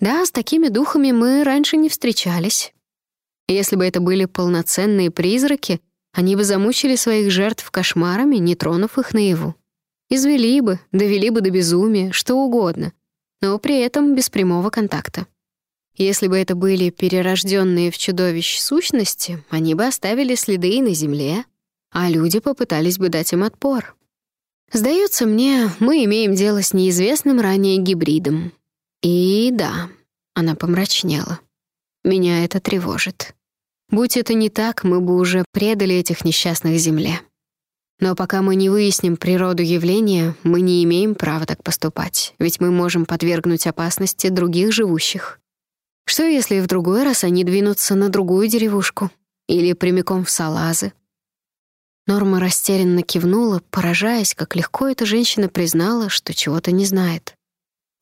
Да, с такими духами мы раньше не встречались. Если бы это были полноценные призраки, они бы замучили своих жертв кошмарами, не тронув их наяву. Извели бы, довели бы до безумия, что угодно, но при этом без прямого контакта. Если бы это были перерожденные в чудовищ сущности, они бы оставили следы и на земле, а люди попытались бы дать им отпор. Сдается мне, мы имеем дело с неизвестным ранее гибридом. И да, она помрачнела. Меня это тревожит. Будь это не так, мы бы уже предали этих несчастных земле. Но пока мы не выясним природу явления, мы не имеем права так поступать, ведь мы можем подвергнуть опасности других живущих. Что если в другой раз они двинутся на другую деревушку? Или прямиком в Салазы? Норма растерянно кивнула, поражаясь, как легко эта женщина признала, что чего-то не знает.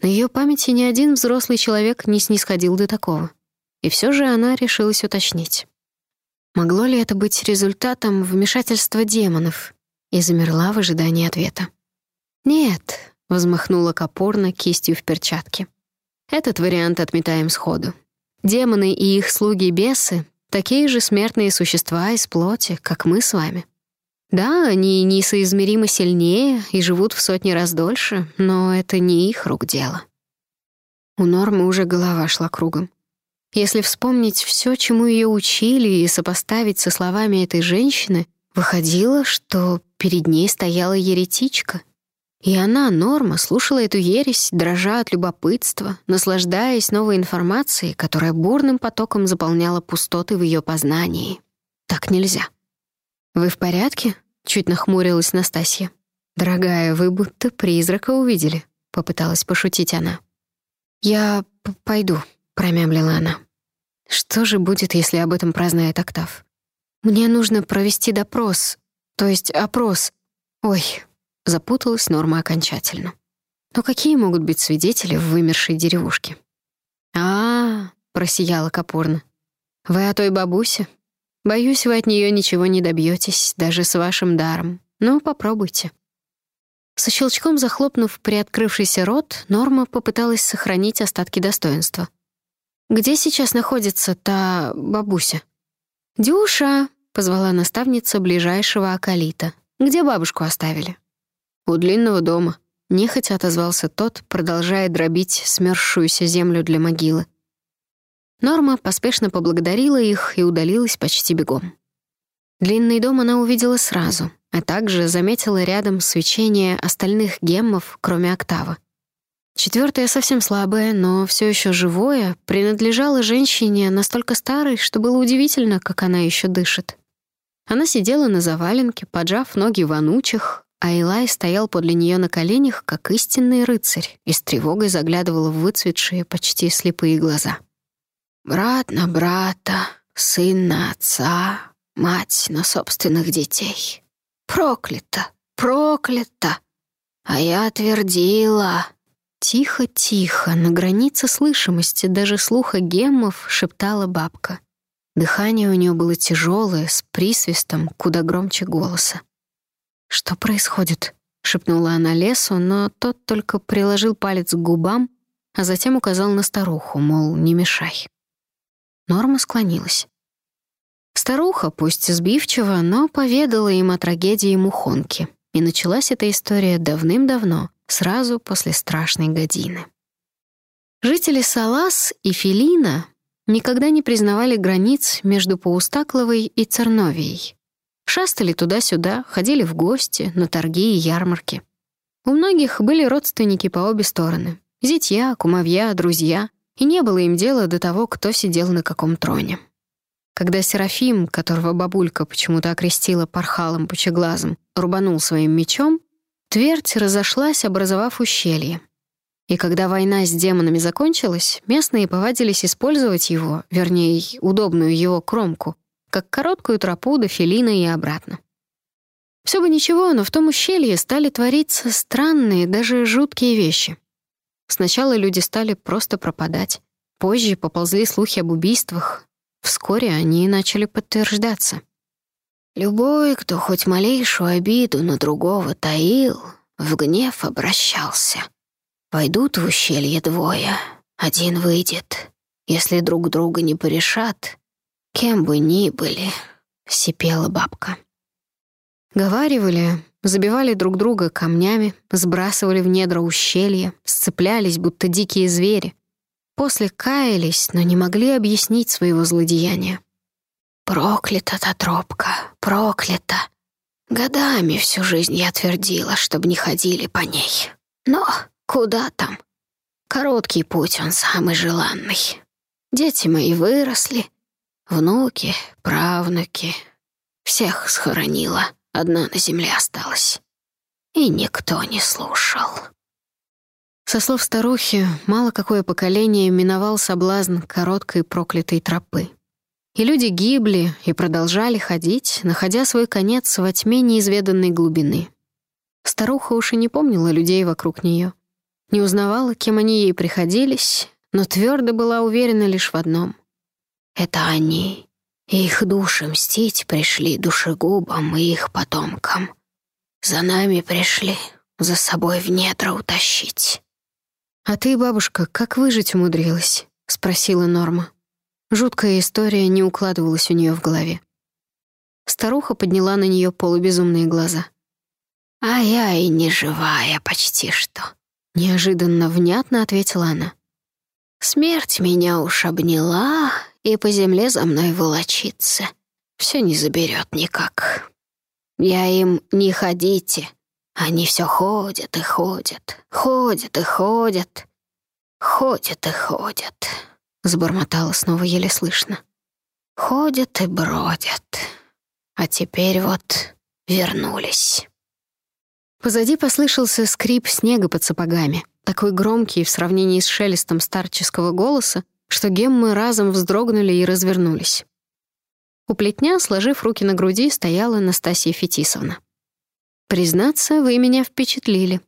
На ее памяти ни один взрослый человек не снисходил до такого. И все же она решилась уточнить. Могло ли это быть результатом вмешательства демонов? И замерла в ожидании ответа. «Нет», — взмахнула Капорна кистью в перчатке. Этот вариант отметаем сходу. Демоны и их слуги-бесы — такие же смертные существа из плоти, как мы с вами. Да, они несоизмеримо сильнее и живут в сотни раз дольше, но это не их рук дело. У Нормы уже голова шла кругом. Если вспомнить все, чему ее учили, и сопоставить со словами этой женщины, выходило, что перед ней стояла еретичка — и она, Норма, слушала эту ересь, дрожа от любопытства, наслаждаясь новой информацией, которая бурным потоком заполняла пустоты в ее познании. Так нельзя. «Вы в порядке?» — чуть нахмурилась Настасья. «Дорогая, вы будто призрака увидели», — попыталась пошутить она. «Я пойду», — промямлила она. «Что же будет, если об этом прознает Октав? Мне нужно провести допрос, то есть опрос. Ой, Запуталась Норма окончательно. Но какие могут быть свидетели в вымершей деревушке? а, -а, -а просияла Капурна. «Вы о той бабусе? Боюсь, вы от нее ничего не добьетесь, даже с вашим даром. Но попробуйте». Со щелчком захлопнув приоткрывшийся рот, Норма попыталась сохранить остатки достоинства. «Где сейчас находится та бабуся?» «Дюша!» — позвала наставница ближайшего Акалита. «Где бабушку оставили?» «У длинного дома», — нехотя отозвался тот, продолжая дробить смерзшуюся землю для могилы. Норма поспешно поблагодарила их и удалилась почти бегом. Длинный дом она увидела сразу, а также заметила рядом свечение остальных геммов, кроме октава. Четвертое совсем слабое, но все еще живое, принадлежало женщине настолько старой, что было удивительно, как она еще дышит. Она сидела на заваленке, поджав ноги в анучих, а Илай стоял подле нее на коленях, как истинный рыцарь, и с тревогой заглядывал в выцветшие, почти слепые глаза. «Брат на брата, сын на отца, мать на собственных детей. Проклято, проклято! А я твердила...» Тихо-тихо, на границе слышимости, даже слуха геммов, шептала бабка. Дыхание у нее было тяжелое, с присвистом, куда громче голоса. «Что происходит?» — шепнула она лесу, но тот только приложил палец к губам, а затем указал на старуху, мол, не мешай. Норма склонилась. Старуха, пусть сбивчиво, но поведала им о трагедии Мухонки, и началась эта история давным-давно, сразу после страшной годины. Жители Салас и Филина никогда не признавали границ между Паустакловой и Церновией, Шастали туда-сюда, ходили в гости, на торги и ярмарки. У многих были родственники по обе стороны. Зятья, кумовья, друзья. И не было им дела до того, кто сидел на каком троне. Когда Серафим, которого бабулька почему-то окрестила пархалом пучеглазом, рубанул своим мечом, твердь разошлась, образовав ущелье. И когда война с демонами закончилась, местные повадились использовать его, вернее, удобную его кромку, как короткую тропу до Филина и обратно. Все бы ничего, но в том ущелье стали твориться странные, даже жуткие вещи. Сначала люди стали просто пропадать. Позже поползли слухи об убийствах. Вскоре они начали подтверждаться. Любой, кто хоть малейшую обиду на другого таил, в гнев обращался. Войдут в ущелье двое, один выйдет. Если друг друга не порешат, кем бы ни были, — сипела бабка. Говаривали, забивали друг друга камнями, сбрасывали в недра ущелья, сцеплялись, будто дикие звери. После каялись, но не могли объяснить своего злодеяния. «Проклята та тропка, проклята!» Годами всю жизнь я твердила, чтобы не ходили по ней. Но куда там? Короткий путь, он самый желанный. Дети мои выросли, внуки, правнуки. Всех схоронила. Одна на земле осталась. И никто не слушал. Со слов старухи, мало какое поколение миновал соблазн короткой проклятой тропы. И люди гибли и продолжали ходить, находя свой конец во тьме неизведанной глубины. Старуха уж и не помнила людей вокруг нее, не узнавала, кем они ей приходились, но твердо была уверена лишь в одном — это они их души мстить пришли душегубам и их потомкам. За нами пришли, за собой в недра утащить. «А ты, бабушка, как выжить умудрилась?» — спросила Норма. Жуткая история не укладывалась у нее в голове. Старуха подняла на нее полубезумные глаза. «А я и не живая почти что», — неожиданно внятно ответила она. «Смерть меня уж обняла и по земле за мной волочиться. Все не заберет никак. Я им «не ходите». Они все ходят и ходят, ходят и ходят, ходят и ходят. Забормотала снова еле слышно. Ходят и бродят. А теперь вот вернулись. Позади послышался скрип снега под сапогами, такой громкий в сравнении с шелестом старческого голоса, что геммы разом вздрогнули и развернулись. У плетня, сложив руки на груди, стояла Настасья Фетисовна. «Признаться, вы меня впечатлили.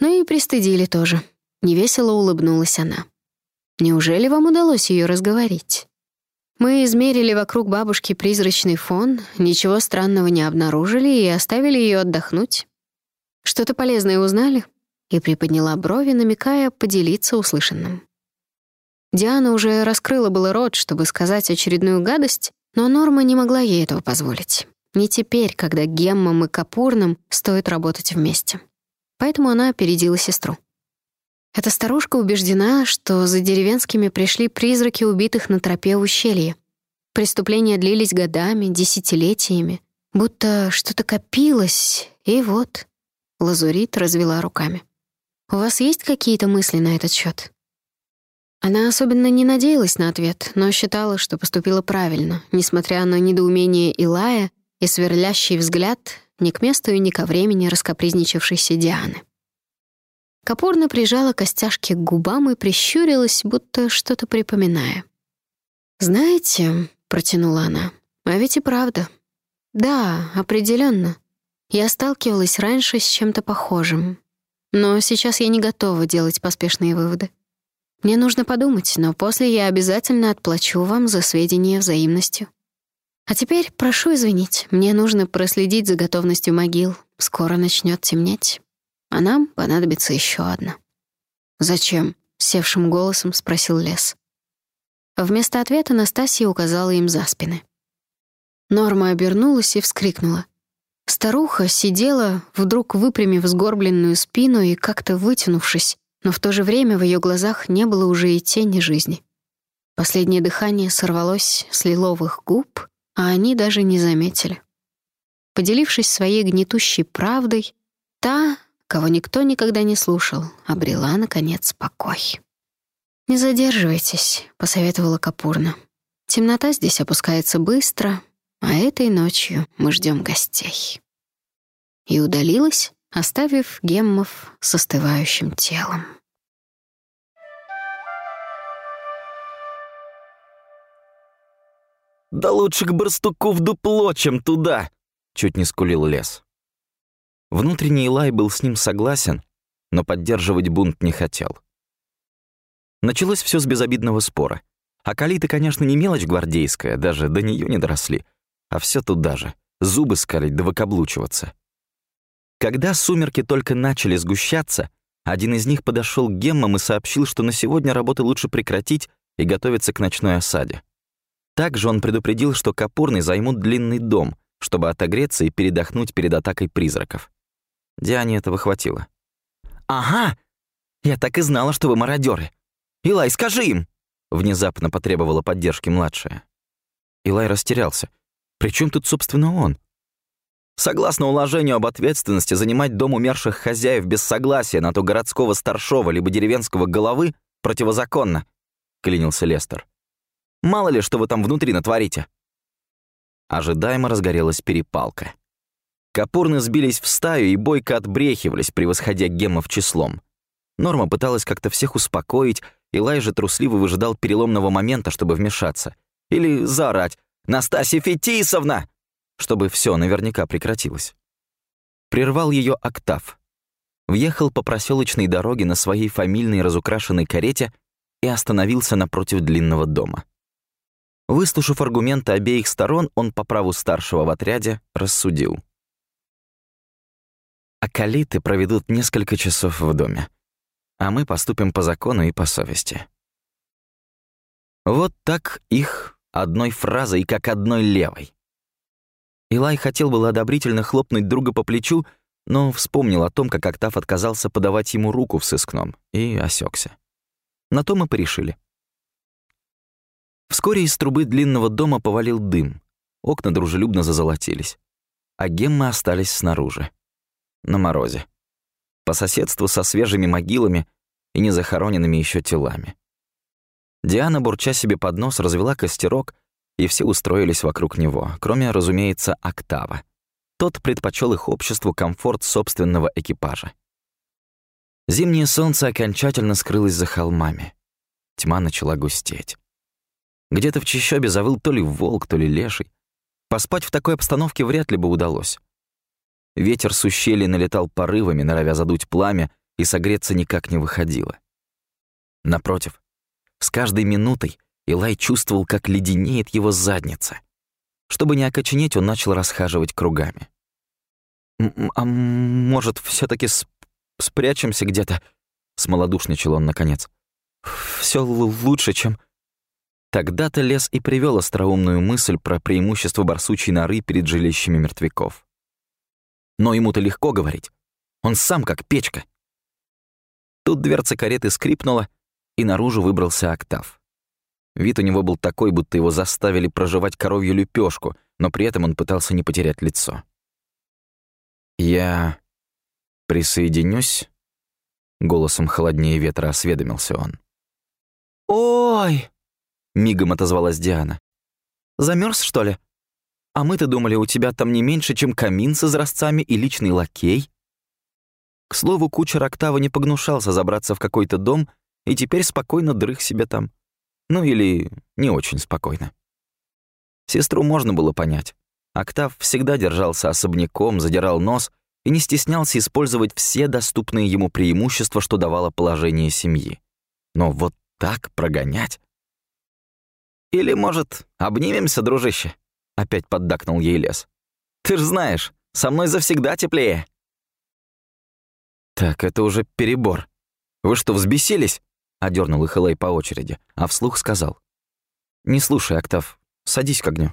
Ну и пристыдили тоже». Невесело улыбнулась она. «Неужели вам удалось ее разговорить?» Мы измерили вокруг бабушки призрачный фон, ничего странного не обнаружили и оставили ее отдохнуть. Что-то полезное узнали?» И приподняла брови, намекая поделиться услышанным. Диана уже раскрыла было рот, чтобы сказать очередную гадость, но Норма не могла ей этого позволить. Не теперь, когда Геммам и Капурным стоит работать вместе. Поэтому она опередила сестру. Эта старушка убеждена, что за деревенскими пришли призраки убитых на тропе ущелья. Преступления длились годами, десятилетиями, будто что-то копилось, и вот... Лазурит развела руками. «У вас есть какие-то мысли на этот счет? Она особенно не надеялась на ответ, но считала, что поступила правильно, несмотря на недоумение Илая и сверлящий взгляд ни к месту и ни ко времени раскопризничавшейся Дианы. Капурна прижала костяшки к губам и прищурилась, будто что-то припоминая. «Знаете», — протянула она, — «а ведь и правда. Да, определенно. Я сталкивалась раньше с чем-то похожим. Но сейчас я не готова делать поспешные выводы. Мне нужно подумать, но после я обязательно отплачу вам за сведения взаимностью. А теперь прошу извинить, мне нужно проследить за готовностью могил. Скоро начнет темнеть, а нам понадобится еще одна. «Зачем?» — севшим голосом спросил Лес. Вместо ответа Настасья указала им за спины. Норма обернулась и вскрикнула. Старуха сидела, вдруг выпрямив сгорбленную спину и как-то вытянувшись, но в то же время в ее глазах не было уже и тени жизни. Последнее дыхание сорвалось с лиловых губ, а они даже не заметили. Поделившись своей гнетущей правдой, та, кого никто никогда не слушал, обрела, наконец, покой. «Не задерживайтесь», — посоветовала Капурна. «Темнота здесь опускается быстро, а этой ночью мы ждем гостей». И удалилась, оставив геммов с остывающим телом. «Да лучше к барстуку в дупло, чем туда!» — чуть не скулил лес. Внутренний лай был с ним согласен, но поддерживать бунт не хотел. Началось все с безобидного спора. А калиты, конечно, не мелочь гвардейская, даже до нее не доросли. А все туда же. Зубы скалить да выкаблучиваться. Когда сумерки только начали сгущаться, один из них подошел к геммам и сообщил, что на сегодня работы лучше прекратить и готовиться к ночной осаде. Также он предупредил, что Капурный займут длинный дом, чтобы отогреться и передохнуть перед атакой призраков. Диане этого хватило. «Ага! Я так и знала, что вы мародеры. Илай, скажи им!» Внезапно потребовала поддержки младшая. Илай растерялся. «При чем тут, собственно, он?» Согласно уложению об ответственности, занимать дом умерших хозяев без согласия на то городского старшего либо деревенского головы противозаконно, клянился Лестер. Мало ли, что вы там внутри натворите. Ожидаемо разгорелась перепалка. Капурны сбились в стаю и бойко отбрехивались, превосходя геммов числом. Норма пыталась как-то всех успокоить, Илай же трусливо выжидал переломного момента, чтобы вмешаться. Или заорать «Настасья Фетисовна!» Чтобы все наверняка прекратилось. Прервал ее октав. Въехал по проселочной дороге на своей фамильной разукрашенной карете и остановился напротив длинного дома. Выслушав аргументы обеих сторон, он по праву старшего в отряде рассудил. Акалиты проведут несколько часов в доме, а мы поступим по закону и по совести. Вот так их одной фразой, как одной левой. Илай хотел было одобрительно хлопнуть друга по плечу, но вспомнил о том, как Октав отказался подавать ему руку в сыскном, и осекся. На то мы порешили. Вскоре из трубы длинного дома повалил дым. Окна дружелюбно зазолотились. А геммы остались снаружи. На морозе. По соседству со свежими могилами и незахороненными еще телами. Диана, бурча себе под нос, развела костерок и все устроились вокруг него, кроме, разумеется, Октава. Тот предпочел их обществу комфорт собственного экипажа. Зимнее солнце окончательно скрылось за холмами. Тьма начала густеть. Где-то в чащобе завыл то ли волк, то ли леший. Поспать в такой обстановке вряд ли бы удалось. Ветер с ущелья налетал порывами, норовя задуть пламя, и согреться никак не выходило. Напротив, с каждой минутой Илай чувствовал, как леденеет его задница. Чтобы не окоченеть, он начал расхаживать кругами. «А может, все таки сп спрячемся где-то?» — смолодушничал он наконец. Все лучше, чем...» Тогда-то лес и привел остроумную мысль про преимущество барсучьей норы перед жилищами мертвяков. Но ему-то легко говорить. Он сам как печка. Тут дверца кареты скрипнула, и наружу выбрался октав. Вид у него был такой, будто его заставили проживать коровью лепешку, но при этом он пытался не потерять лицо. «Я присоединюсь?» — голосом холоднее ветра осведомился он. «Ой!» — мигом отозвалась Диана. Замерз что ли? А мы-то думали, у тебя там не меньше, чем камин с изразцами и личный лакей». К слову, кучер Октава не погнушался забраться в какой-то дом и теперь спокойно дрых себе там. Ну или не очень спокойно. Сестру можно было понять. Октав всегда держался особняком, задирал нос и не стеснялся использовать все доступные ему преимущества, что давало положение семьи. Но вот так прогонять... «Или, может, обнимемся, дружище?» — опять поддакнул ей лес. «Ты ж знаешь, со мной завсегда теплее». «Так, это уже перебор. Вы что, взбесились?» Одернул их Элэй по очереди, а вслух сказал. «Не слушай, Октав, садись к огню».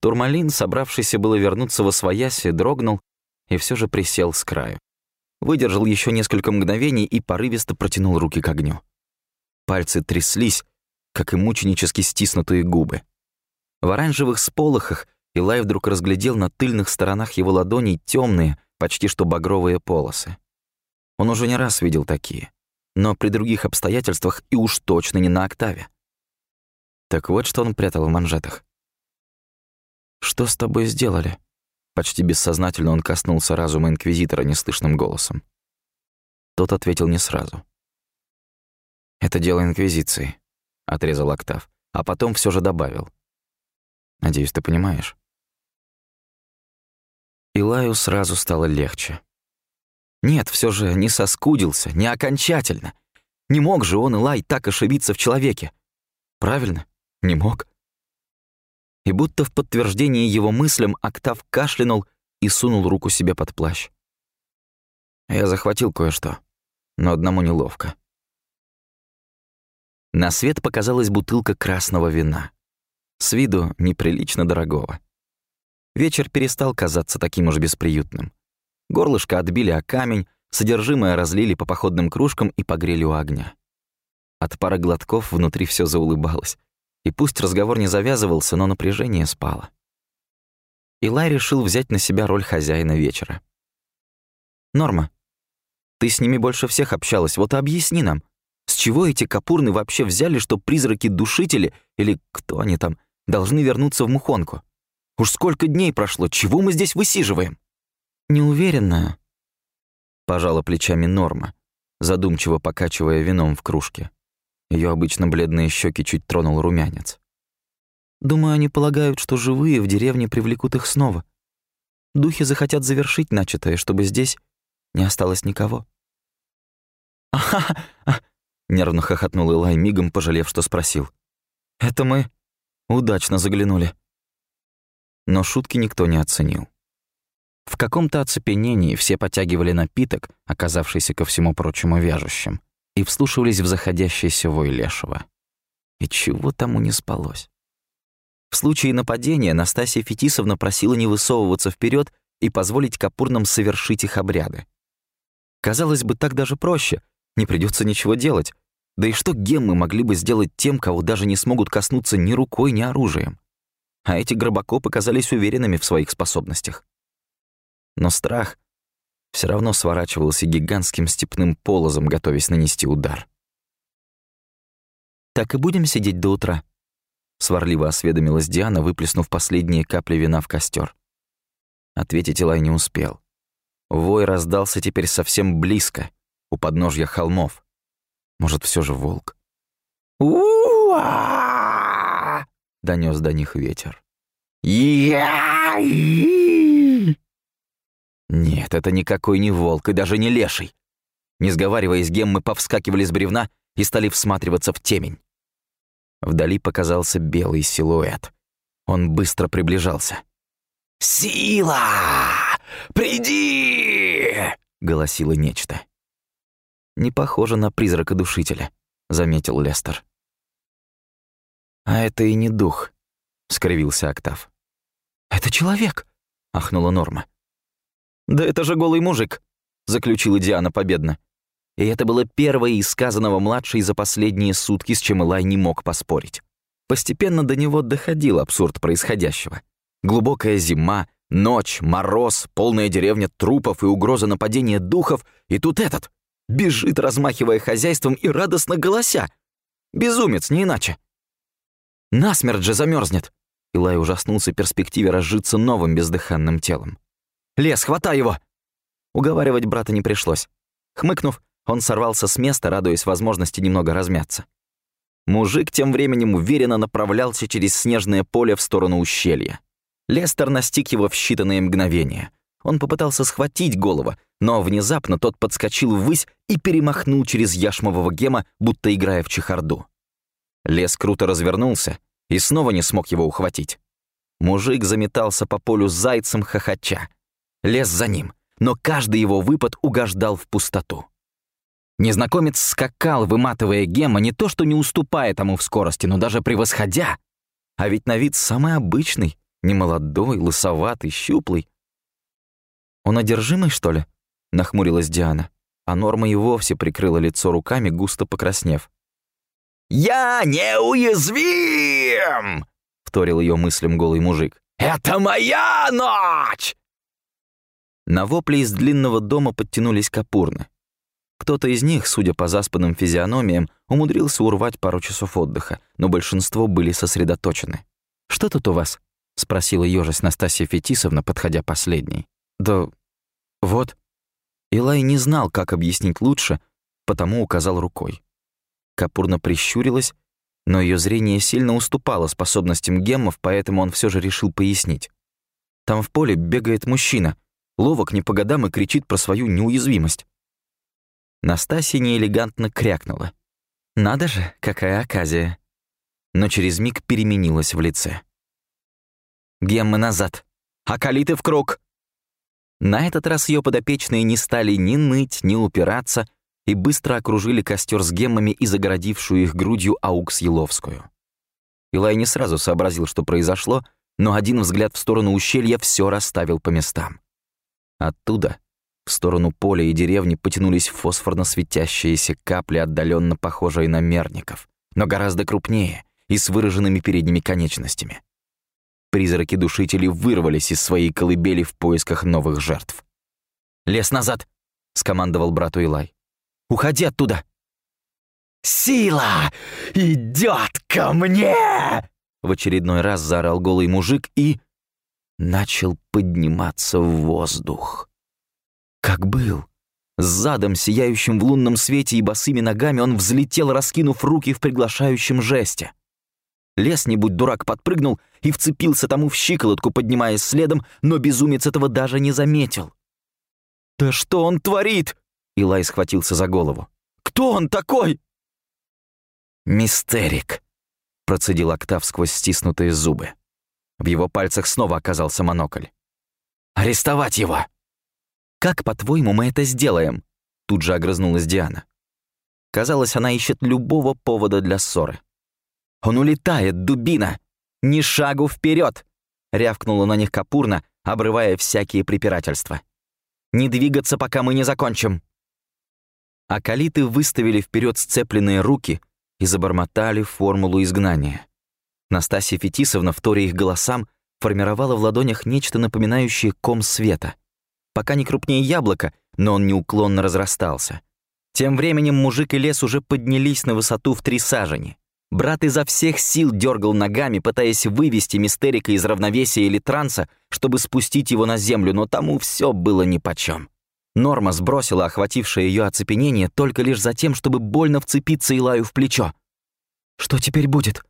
Турмалин, собравшийся было вернуться во свояси, дрогнул и все же присел с краю. Выдержал еще несколько мгновений и порывисто протянул руки к огню. Пальцы тряслись, как и мученически стиснутые губы. В оранжевых сполохах Илай вдруг разглядел на тыльных сторонах его ладоней темные, почти что багровые полосы. Он уже не раз видел такие но при других обстоятельствах и уж точно не на октаве. Так вот, что он прятал в манжетах. «Что с тобой сделали?» Почти бессознательно он коснулся разума Инквизитора неслышным голосом. Тот ответил не сразу. «Это дело Инквизиции», — отрезал Октав, а потом все же добавил. Надеюсь, ты понимаешь. Илаю сразу стало легче. Нет, все же не соскудился, не окончательно. Не мог же он, Илай, так ошибиться в человеке. Правильно? Не мог. И будто в подтверждение его мыслям Октав кашлянул и сунул руку себе под плащ. Я захватил кое-что, но одному неловко. На свет показалась бутылка красного вина. С виду неприлично дорогого. Вечер перестал казаться таким уж бесприютным. Горлышко отбили о камень, содержимое разлили по походным кружкам и погрели у огня. От пары глотков внутри все заулыбалось. И пусть разговор не завязывался, но напряжение спало. Илай решил взять на себя роль хозяина вечера. «Норма, ты с ними больше всех общалась, вот объясни нам, с чего эти капурны вообще взяли, что призраки-душители, или кто они там, должны вернуться в Мухонку? Уж сколько дней прошло, чего мы здесь высиживаем?» «Не пожала плечами Норма, задумчиво покачивая вином в кружке. Ее обычно бледные щеки чуть тронул румянец. «Думаю, они полагают, что живые в деревне привлекут их снова. Духи захотят завершить начатое, чтобы здесь не осталось никого». «Ага!» — нервно хохотнул Илай, мигом пожалев, что спросил. «Это мы удачно заглянули». Но шутки никто не оценил. В каком-то оцепенении все потягивали напиток, оказавшийся ко всему прочему вяжущим, и вслушивались в заходящийся вой лешего. И чего тому не спалось? В случае нападения Настасья Фетисовна просила не высовываться вперед и позволить капурнам совершить их обряды. Казалось бы, так даже проще, не придется ничего делать. Да и что геммы могли бы сделать тем, кого даже не смогут коснуться ни рукой, ни оружием? А эти гробокопы казались уверенными в своих способностях. Но страх все равно сворачивался гигантским степным полозом, готовясь нанести удар. «Так и будем сидеть до утра?» — сварливо осведомилась Диана, выплеснув последние капли вина в костер. Ответить Илай не успел. Вой раздался теперь совсем близко, у подножья холмов. Может, все же волк? «У-а!» — донёс до них ветер. я нет, это никакой не волк и даже не леший. Не сговариваясь, геммы повскакивали с бревна и стали всматриваться в темень. Вдали показался белый силуэт. Он быстро приближался. «Сила! Приди!» — голосило нечто. «Не похоже на призрака-душителя», — заметил Лестер. «А это и не дух», — скривился Октав. «Это человек», — ахнула Норма. «Да это же голый мужик», — заключила Диана победно. И это было первое из сказанного младшей за последние сутки, с чем Илай не мог поспорить. Постепенно до него доходил абсурд происходящего. Глубокая зима, ночь, мороз, полная деревня трупов и угроза нападения духов, и тут этот бежит, размахивая хозяйством и радостно голося. Безумец, не иначе. Насмерть же замерзнет. Илай ужаснулся перспективе разжиться новым бездыханным телом. Лес, хватай его!» Уговаривать брата не пришлось. Хмыкнув, он сорвался с места, радуясь возможности немного размяться. Мужик тем временем уверенно направлялся через снежное поле в сторону ущелья. Лестер настиг его в считанные мгновения. Он попытался схватить голову, но внезапно тот подскочил ввысь и перемахнул через яшмового гема, будто играя в чехарду. Лес круто развернулся и снова не смог его ухватить. Мужик заметался по полю зайцем хохоча лез за ним, но каждый его выпад угождал в пустоту. Незнакомец скакал, выматывая гема, не то что не уступая тому в скорости, но даже превосходя. А ведь на вид самый обычный, немолодой, лысоватый, щуплый. «Он одержимый, что ли?» — нахмурилась Диана, а Норма и вовсе прикрыла лицо руками, густо покраснев. «Я неуязвим!» — вторил ее мыслям голый мужик. «Это моя ночь! На вопли из длинного дома подтянулись капурны. Кто-то из них, судя по заспанным физиономиям, умудрился урвать пару часов отдыха, но большинство были сосредоточены. «Что тут у вас?» — спросила ёжась Настасья Фетисовна, подходя последней. «Да вот». Илай не знал, как объяснить лучше, потому указал рукой. Капурна прищурилась Но ее зрение сильно уступало способностям геммов, поэтому он все же решил пояснить. Там в поле бегает мужчина, ловок не по годам и кричит про свою неуязвимость. Настасья неэлегантно крякнула. «Надо же, какая оказия!» Но через миг переменилась в лице. «Геммы назад! Акалиты в круг!» На этот раз ее подопечные не стали ни ныть, ни упираться и быстро окружили костер с геммами и загородившую их грудью Аукс Еловскую. Илай не сразу сообразил, что произошло, но один взгляд в сторону ущелья все расставил по местам. Оттуда в сторону поля и деревни потянулись фосфорно светящиеся капли, отдаленно похожие на мерников, но гораздо крупнее и с выраженными передними конечностями. Призраки-душители вырвались из своей колыбели в поисках новых жертв. «Лес назад!» — скомандовал брату Илай. «Уходи оттуда!» «Сила идет ко мне!» В очередной раз заорал голый мужик и... начал подниматься в воздух. Как был. С задом, сияющим в лунном свете и босыми ногами, он взлетел, раскинув руки в приглашающем жесте. Лес, не дурак, подпрыгнул и вцепился тому в щиколотку, поднимаясь следом, но безумец этого даже не заметил. «Да что он творит?» Илай схватился за голову. «Кто он такой?» «Мистерик», — процедил Октав сквозь стиснутые зубы. В его пальцах снова оказался монокль. «Арестовать его!» «Как, по-твоему, мы это сделаем?» Тут же огрызнулась Диана. Казалось, она ищет любого повода для ссоры. «Он улетает, дубина! Ни шагу вперед! рявкнула на них Капурна, обрывая всякие препирательства. «Не двигаться, пока мы не закончим!» Акалиты выставили вперед сцепленные руки и забормотали формулу изгнания. Настасья Фетисовна, вторя их голосам, формировала в ладонях нечто напоминающее ком света — пока не крупнее яблока, но он неуклонно разрастался. Тем временем мужик и лес уже поднялись на высоту в три сажени. Брат изо всех сил дергал ногами, пытаясь вывести мистерика из равновесия или транса, чтобы спустить его на землю, но тому все было нипочем. Норма сбросила охватившее ее оцепенение только лишь за тем, чтобы больно вцепиться Илаю в плечо. «Что теперь будет?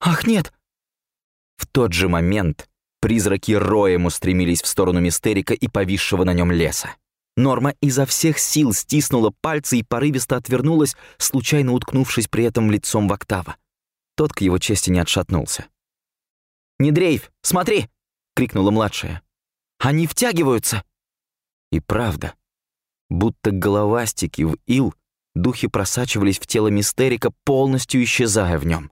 Ах, нет!» В тот же момент Призраки роем устремились в сторону мистерика и повисшего на нем леса. Норма изо всех сил стиснула пальцы и порывисто отвернулась, случайно уткнувшись при этом лицом в октава. Тот к его чести не отшатнулся. «Не дрейф, смотри!» — крикнула младшая. «Они втягиваются!» И правда, будто головастики в ил, духи просачивались в тело мистерика, полностью исчезая в нем.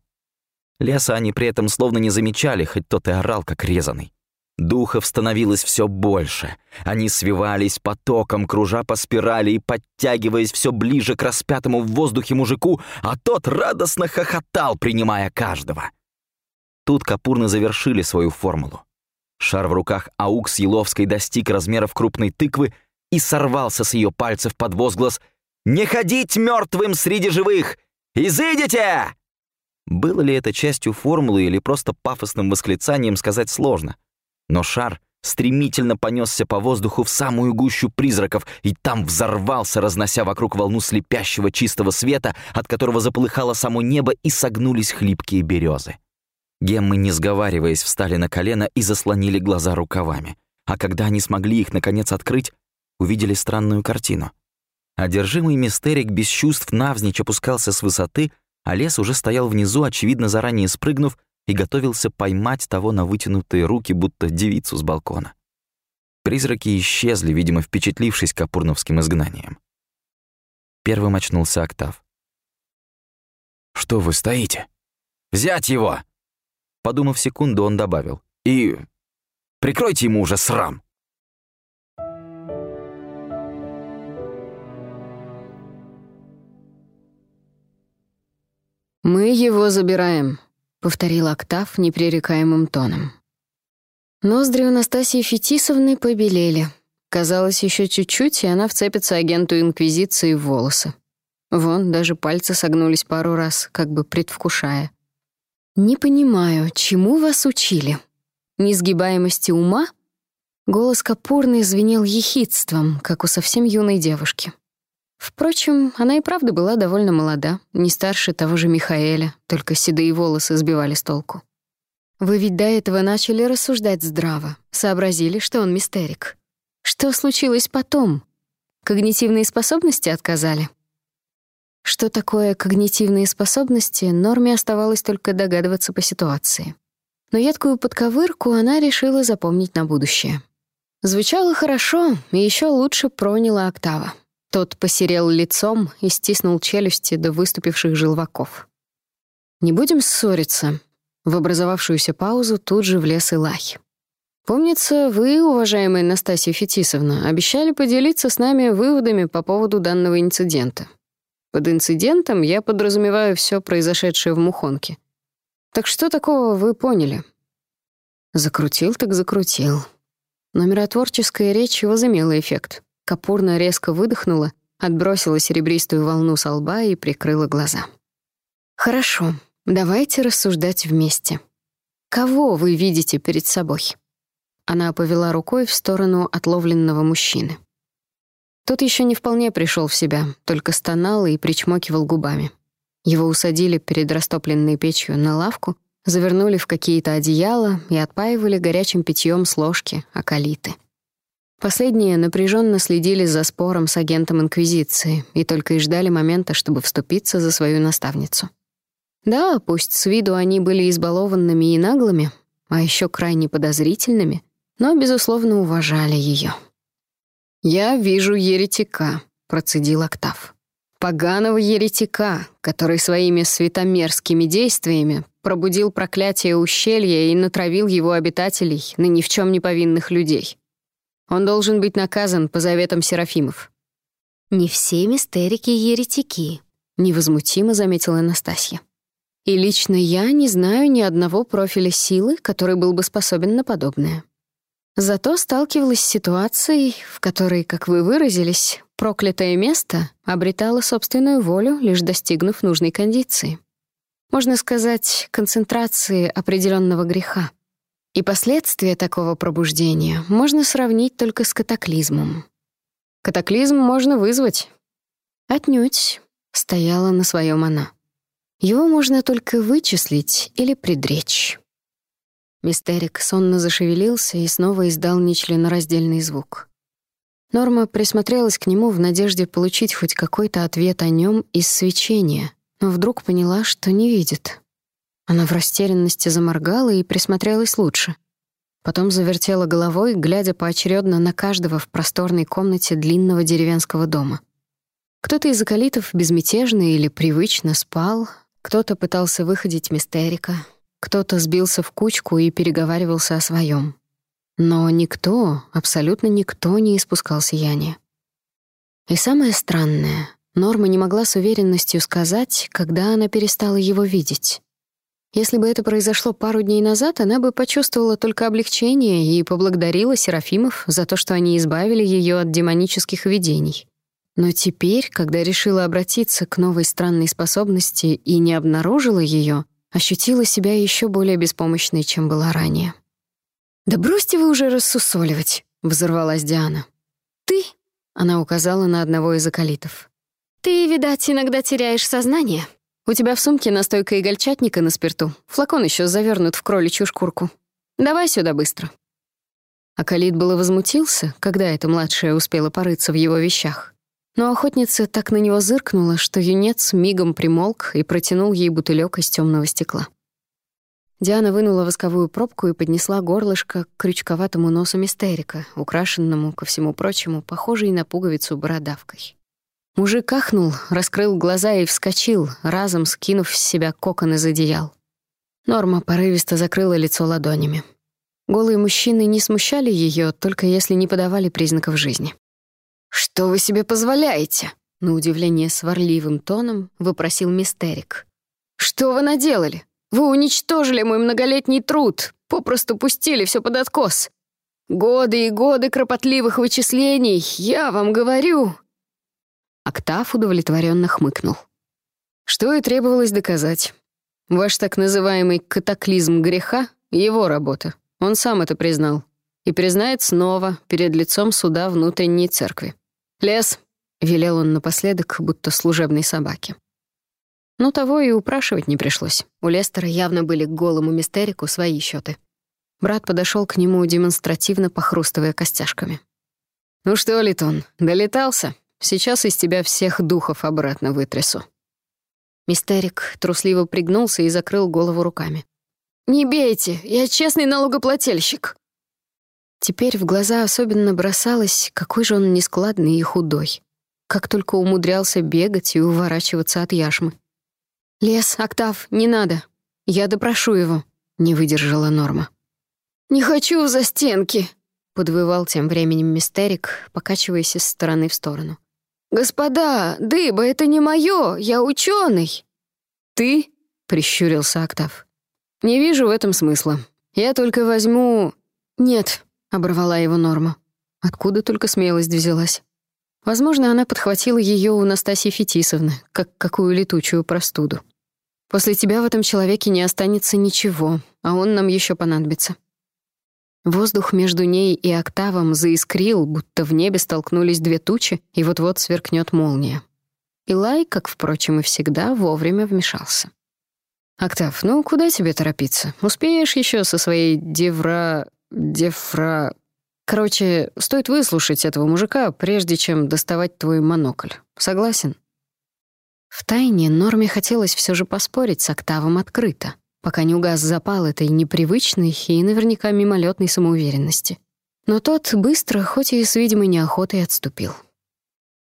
Леса они при этом словно не замечали, хоть тот и орал, как резанный. Духов становилось все больше. Они свивались потоком, кружа по спирали и подтягиваясь все ближе к распятому в воздухе мужику, а тот радостно хохотал, принимая каждого. Тут Капурны завершили свою формулу. Шар в руках Аукс Еловской достиг размеров крупной тыквы и сорвался с ее пальцев под возглас «Не ходить мертвым среди живых! Изыдите!» Было ли это частью формулы или просто пафосным восклицанием, сказать сложно. Но шар стремительно понесся по воздуху в самую гущу призраков и там взорвался, разнося вокруг волну слепящего чистого света, от которого заполыхало само небо и согнулись хлипкие березы. Геммы, не сговариваясь, встали на колено и заслонили глаза рукавами. А когда они смогли их, наконец, открыть, увидели странную картину. Одержимый мистерик без чувств навзничь опускался с высоты, а лес уже стоял внизу, очевидно, заранее спрыгнув, и готовился поймать того на вытянутые руки, будто девицу с балкона. Призраки исчезли, видимо, впечатлившись капурновским изгнанием. Первым очнулся Октав. «Что вы стоите? Взять его!» Подумав секунду, он добавил. «И прикройте ему уже срам!» «Мы его забираем», — повторил Октав непререкаемым тоном. Ноздри у Настасьи Фетисовны побелели. Казалось, еще чуть-чуть, и она вцепится агенту Инквизиции в волосы. Вон, даже пальцы согнулись пару раз, как бы предвкушая. «Не понимаю, чему вас учили? Несгибаемости ума?» Голос Капурный звенел ехидством, как у совсем юной девушки. Впрочем, она и правда была довольно молода, не старше того же Михаэля, только седые волосы сбивали с толку. Вы ведь до этого начали рассуждать здраво, сообразили, что он мистерик. Что случилось потом? Когнитивные способности отказали? Что такое когнитивные способности, Норме оставалось только догадываться по ситуации. Но едкую подковырку она решила запомнить на будущее. Звучало хорошо, и еще лучше проняла октава. Тот посерел лицом и стиснул челюсти до выступивших желваков. «Не будем ссориться». В образовавшуюся паузу тут же влез Илай. «Помнится, вы, уважаемая Настасья Фетисовна, обещали поделиться с нами выводами по поводу данного инцидента. Под инцидентом я подразумеваю все произошедшее в Мухонке. Так что такого вы поняли?» Закрутил так закрутил. Но миротворческая речь возымела эффект. Капурна резко выдохнула, отбросила серебристую волну со лба и прикрыла глаза. «Хорошо, давайте рассуждать вместе. Кого вы видите перед собой?» Она повела рукой в сторону отловленного мужчины. Тот еще не вполне пришел в себя, только стонал и причмокивал губами. Его усадили перед растопленной печью на лавку, завернули в какие-то одеяла и отпаивали горячим питьем с ложки, акалиты. Последние напряженно следили за спором с агентом Инквизиции и только и ждали момента, чтобы вступиться за свою наставницу. Да, пусть с виду они были избалованными и наглыми, а еще крайне подозрительными, но, безусловно, уважали ее. «Я вижу еретика», — процедил Октав. «Поганого еретика, который своими светомерскими действиями пробудил проклятие ущелья и натравил его обитателей на ни в чем не повинных людей. Он должен быть наказан по заветам Серафимов». «Не все мистерики еретики», — невозмутимо заметила Анастасия. «И лично я не знаю ни одного профиля силы, который был бы способен на подобное. Зато сталкивалась с ситуацией, в которой, как вы выразились, проклятое место обретало собственную волю, лишь достигнув нужной кондиции. Можно сказать, концентрации определенного греха. И последствия такого пробуждения можно сравнить только с катаклизмом. Катаклизм можно вызвать. Отнюдь, стояла на своем она. Его можно только вычислить или предречь. Мистерик сонно зашевелился и снова издал нечленораздельный звук. Норма присмотрелась к нему в надежде получить хоть какой-то ответ о нем из свечения, но вдруг поняла, что не видит. Она в растерянности заморгала и присмотрелась лучше. Потом завертела головой, глядя поочередно на каждого в просторной комнате длинного деревенского дома. Кто-то из околитов безмятежно или привычно спал, кто-то пытался выходить мистерика, кто-то сбился в кучку и переговаривался о своем. Но никто, абсолютно никто не испускал сияния. И самое странное, Норма не могла с уверенностью сказать, когда она перестала его видеть. Если бы это произошло пару дней назад, она бы почувствовала только облегчение и поблагодарила Серафимов за то, что они избавили ее от демонических видений. Но теперь, когда решила обратиться к новой странной способности и не обнаружила ее, ощутила себя еще более беспомощной, чем была ранее. «Да бросьте вы уже рассусоливать», — взорвалась Диана. «Ты?» — она указала на одного из околитов. «Ты, видать, иногда теряешь сознание». У тебя в сумке настойка игольчатника на спирту. Флакон еще завернут в кроличью шкурку. Давай сюда быстро». Акалит было возмутился, когда эта младшая успела порыться в его вещах. Но охотница так на него зыркнула, что юнец мигом примолк и протянул ей бутылек из темного стекла. Диана вынула восковую пробку и поднесла горлышко к крючковатому носу мистерика, украшенному, ко всему прочему, похожей на пуговицу бородавкой. Мужик ахнул, раскрыл глаза и вскочил, разом скинув с себя кокон из одеял. Норма порывисто закрыла лицо ладонями. Голые мужчины не смущали ее, только если не подавали признаков жизни. «Что вы себе позволяете?» — на удивление сварливым тоном вопросил мистерик. «Что вы наделали? Вы уничтожили мой многолетний труд, попросту пустили все под откос. Годы и годы кропотливых вычислений, я вам говорю, Октав удовлетворенно хмыкнул. Что и требовалось доказать. Ваш так называемый катаклизм греха — его работа. Он сам это признал. И признает снова перед лицом суда внутренней церкви. Лес, — велел он напоследок, будто служебной собаке. Но того и упрашивать не пришлось. У Лестера явно были к голому мистерику свои счеты. Брат подошел к нему, демонстративно похрустывая костяшками. «Ну что, Литон, долетался? Сейчас из тебя всех духов обратно вытрясу». Мистерик трусливо пригнулся и закрыл голову руками. «Не бейте, я честный налогоплательщик». Теперь в глаза особенно бросалось, какой же он нескладный и худой. Как только умудрялся бегать и уворачиваться от яшмы. «Лес, Октав, не надо. Я допрошу его», — не выдержала Норма. «Не хочу за стенки», — подвывал тем временем мистерик, покачиваясь из стороны в сторону. «Господа, дыба, это не моё, я ученый. «Ты?» — прищурился Октав. «Не вижу в этом смысла. Я только возьму...» «Нет», — оборвала его Норма. Откуда только смелость взялась? Возможно, она подхватила ее у Настасьи Фетисовны, как какую летучую простуду. После тебя в этом человеке не останется ничего, а он нам еще понадобится. Воздух между ней и октавом заискрил, будто в небе столкнулись две тучи, и вот-вот сверкнет молния. Илай, как, впрочем, и всегда, вовремя вмешался. «Октав, ну куда тебе торопиться? Успеешь еще со своей девра... девра... Короче, стоит выслушать этого мужика, прежде чем доставать твой монокль. Согласен?» Втайне Норме хотелось все же поспорить с Октавом открыто, пока не угас запал этой непривычной и наверняка мимолетной самоуверенности. Но тот быстро, хоть и с видимой неохотой, отступил.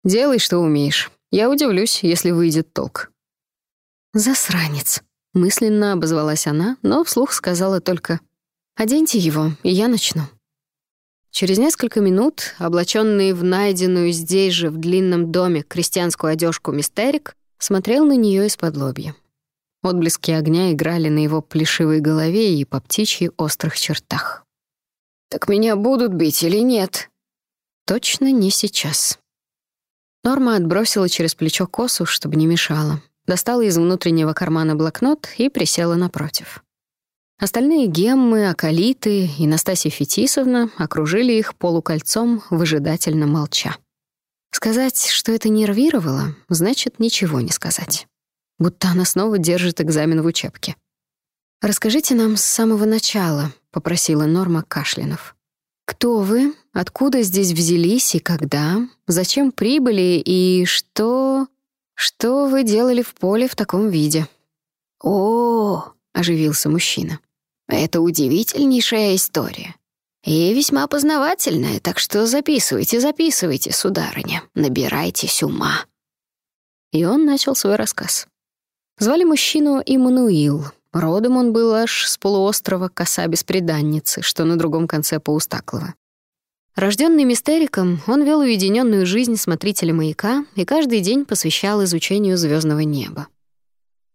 «Делай, что умеешь. Я удивлюсь, если выйдет толк». «Засранец», — мысленно обозвалась она, но вслух сказала только «Оденьте его, и я начну». Через несколько минут, облаченный в найденную здесь же, в длинном доме, крестьянскую одежку мистерик, смотрел на нее из-под лобья. Отблески огня играли на его плешивой голове и по птичьи острых чертах. «Так меня будут бить или нет?» «Точно не сейчас». Норма отбросила через плечо косу, чтобы не мешала, достала из внутреннего кармана блокнот и присела напротив. Остальные геммы, акалиты и Настасья Фетисовна окружили их полукольцом, выжидательно молча. Сказать, что это нервировало, значит ничего не сказать. Будто она снова держит экзамен в учебке. «Расскажите нам с самого начала», — попросила Норма Кашлинов. «Кто вы? Откуда здесь взялись и когда? Зачем прибыли и что... Что вы делали в поле в таком виде?» «О, — оживился мужчина, — это удивительнейшая история. И весьма познавательная, так что записывайте, записывайте, сударыня, набирайтесь ума». И он начал свой рассказ. Звали мужчину Иммануил. Родом он был аж с полуострова Коса Беспреданницы, что на другом конце Паустаклова. Рожденный мистериком, он вел уединенную жизнь смотрителя маяка и каждый день посвящал изучению звездного неба.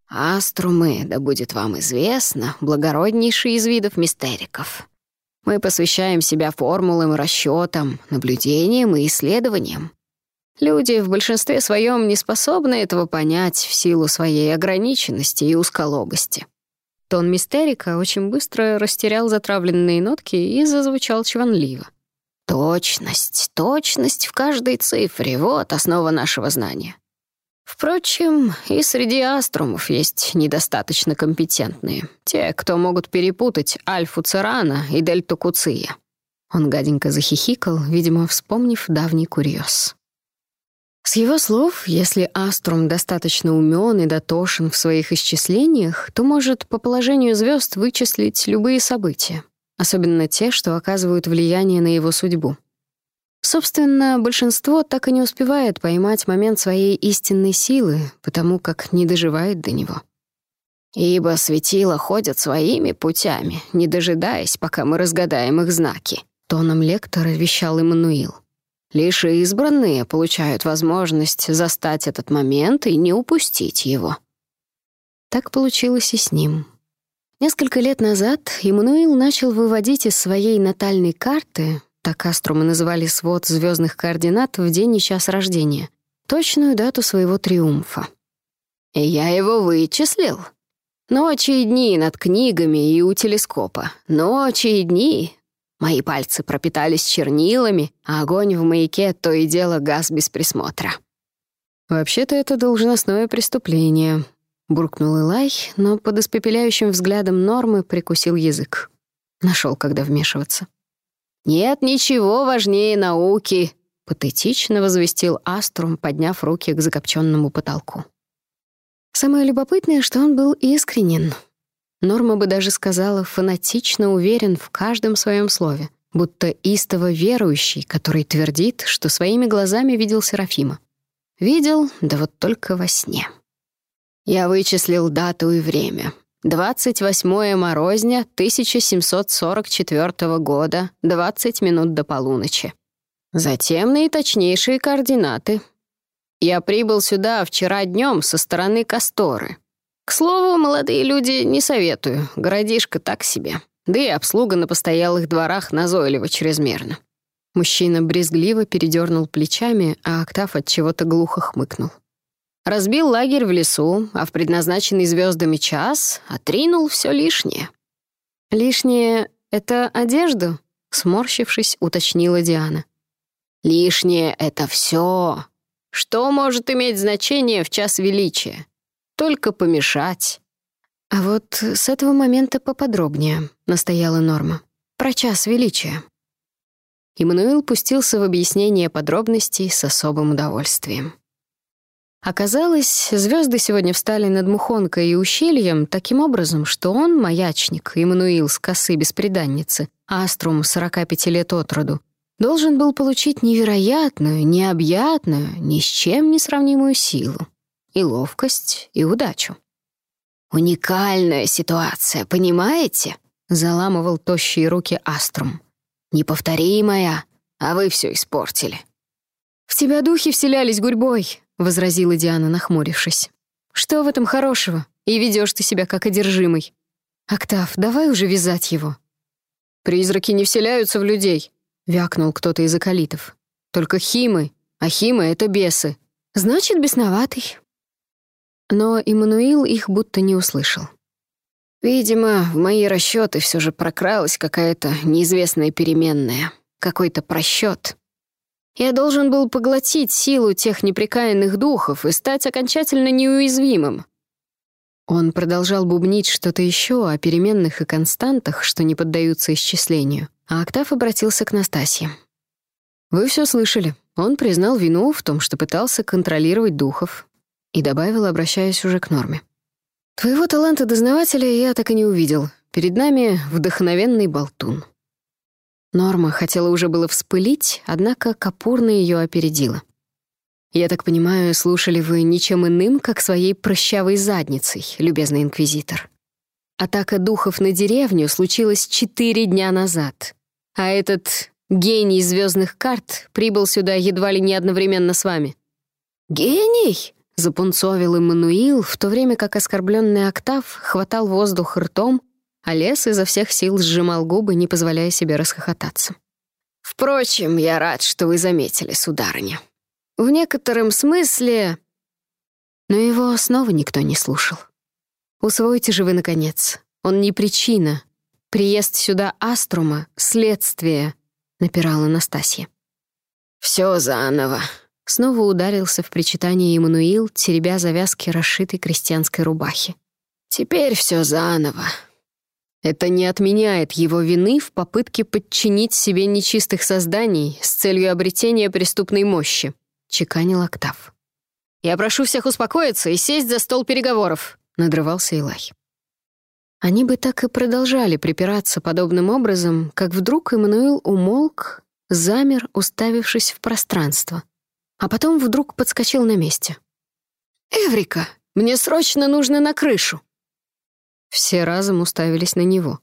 «Аструмы, да будет вам известно, благороднейший из видов мистериков. Мы посвящаем себя формулам и расчетам, наблюдениям и исследованиям. Люди в большинстве своем не способны этого понять в силу своей ограниченности и узколобости. Тон мистерика очень быстро растерял затравленные нотки и зазвучал чванливо. Точность, точность в каждой цифре — вот основа нашего знания. Впрочем, и среди аструмов есть недостаточно компетентные. Те, кто могут перепутать альфу Церана и дельту Куция. Он гаденько захихикал, видимо, вспомнив давний курьез. С его слов, если Аструм достаточно умен и дотошен в своих исчислениях, то может по положению звезд вычислить любые события, особенно те, что оказывают влияние на его судьбу. Собственно, большинство так и не успевает поймать момент своей истинной силы, потому как не доживает до него. «Ибо светила ходят своими путями, не дожидаясь, пока мы разгадаем их знаки», — тоном лектора вещал Эммануил. Лишь избранные получают возможность застать этот момент и не упустить его. Так получилось и с ним. Несколько лет назад Иммануил начал выводить из своей натальной карты, так аструмы называли свод звездных координат в день и час рождения, точную дату своего триумфа. И я его вычислил. Ночи и дни над книгами и у телескопа. Ночи и дни Мои пальцы пропитались чернилами, а огонь в маяке то и дело газ без присмотра. «Вообще-то это должностное преступление», — буркнул Илай, но под испепеляющим взглядом Нормы прикусил язык. Нашел, когда вмешиваться. «Нет ничего важнее науки», — патетично возвестил Аструм, подняв руки к закопченному потолку. Самое любопытное, что он был искренен. Норма бы даже сказала, фанатично уверен в каждом своем слове, будто истово верующий, который твердит, что своими глазами видел Серафима. Видел, да вот только во сне. Я вычислил дату и время. 28 морозня 1744 года, 20 минут до полуночи. Затем наиточнейшие координаты. Я прибыл сюда вчера днем со стороны Касторы. К слову, молодые люди не советую, городишко так себе. Да и обслуга на постоялых дворах назойлива чрезмерно. Мужчина брезгливо передернул плечами, а Октав от чего-то глухо хмыкнул. Разбил лагерь в лесу, а в предназначенный звездами час отринул все лишнее. «Лишнее — это одежду?» — сморщившись, уточнила Диана. «Лишнее — это все. Что может иметь значение в час величия? Только помешать». «А вот с этого момента поподробнее», — настояла Норма. «Про час величия». Иммануил пустился в объяснение подробностей с особым удовольствием. Оказалось, звезды сегодня встали над Мухонкой и ущельем таким образом, что он, маячник, Иммануил с косы беспреданницы, аструм 45 лет от роду, должен был получить невероятную, необъятную, ни с чем не сравнимую силу, и ловкость, и удачу. «Уникальная ситуация, понимаете?» — заламывал тощие руки аструм. Неповторимая, а вы все испортили». «В тебя духи вселялись гурьбой», — возразила Диана, нахмурившись. «Что в этом хорошего? И ведешь ты себя как одержимый. Октав, давай уже вязать его». «Призраки не вселяются в людей», — вякнул кто-то из околитов. «Только химы, а химы — это бесы». «Значит, бесноватый». Но Иммануил их будто не услышал. Видимо, в мои расчеты все же прокралась какая-то неизвестная переменная, какой-то просчет. Я должен был поглотить силу тех неприкаянных духов и стать окончательно неуязвимым. Он продолжал бубнить что-то еще о переменных и константах, что не поддаются исчислению, а Октав обратился к Настасье. «Вы все слышали. Он признал вину в том, что пытался контролировать духов». И добавил, обращаясь уже к Норме. Твоего таланта дознавателя я так и не увидел. Перед нами вдохновенный болтун. Норма хотела уже было вспылить, однако Капурна ее опередила. «Я так понимаю, слушали вы ничем иным, как своей прыщавой задницей, любезный инквизитор. Атака духов на деревню случилась четыре дня назад, а этот гений звездных карт прибыл сюда едва ли не одновременно с вами». «Гений?» Запунцовил Эммануил, в то время как оскорбленный октав хватал воздух ртом, а лес изо всех сил сжимал губы, не позволяя себе расхохотаться. «Впрочем, я рад, что вы заметили, сударыня. В некотором смысле...» Но его снова никто не слушал. «Усвойте же вы, наконец. Он не причина. Приезд сюда Аструма — следствие», — напирала Настасья. «Все заново», Снова ударился в причитание Эммануил, теребя завязки расшитой крестьянской рубахи. «Теперь все заново». Это не отменяет его вины в попытке подчинить себе нечистых созданий с целью обретения преступной мощи, — чеканил Октав. «Я прошу всех успокоиться и сесть за стол переговоров», — надрывался Илай. Они бы так и продолжали припираться подобным образом, как вдруг Эммануил умолк, замер, уставившись в пространство а потом вдруг подскочил на месте. «Эврика, мне срочно нужно на крышу!» Все разом уставились на него.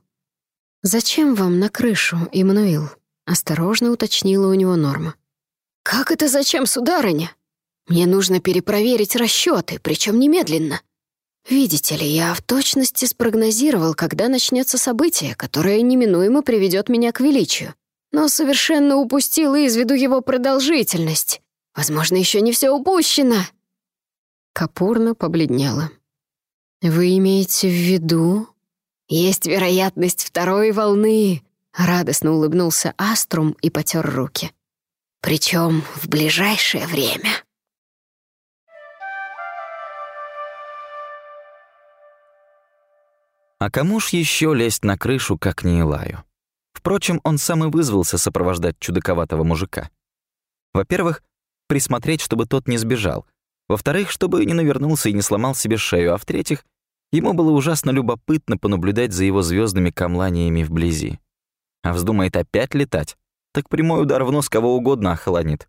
«Зачем вам на крышу, Иммануил?» — осторожно уточнила у него Норма. «Как это зачем, сударыня? Мне нужно перепроверить расчеты, причем немедленно. Видите ли, я в точности спрогнозировал, когда начнется событие, которое неминуемо приведет меня к величию, но совершенно упустил из виду его продолжительность. Возможно, еще не все упущено!» Капурна побледнела. «Вы имеете в виду...» «Есть вероятность второй волны!» Радостно улыбнулся Аструм и потер руки. «Причем в ближайшее время». А кому ж еще лезть на крышу, как не Илаю? Впрочем, он сам и вызвался сопровождать чудаковатого мужика. Во-первых, присмотреть, чтобы тот не сбежал. Во-вторых, чтобы не навернулся и не сломал себе шею. А в-третьих, ему было ужасно любопытно понаблюдать за его звездными камланиями вблизи. А вздумает опять летать, так прямой удар в нос кого угодно охолонит.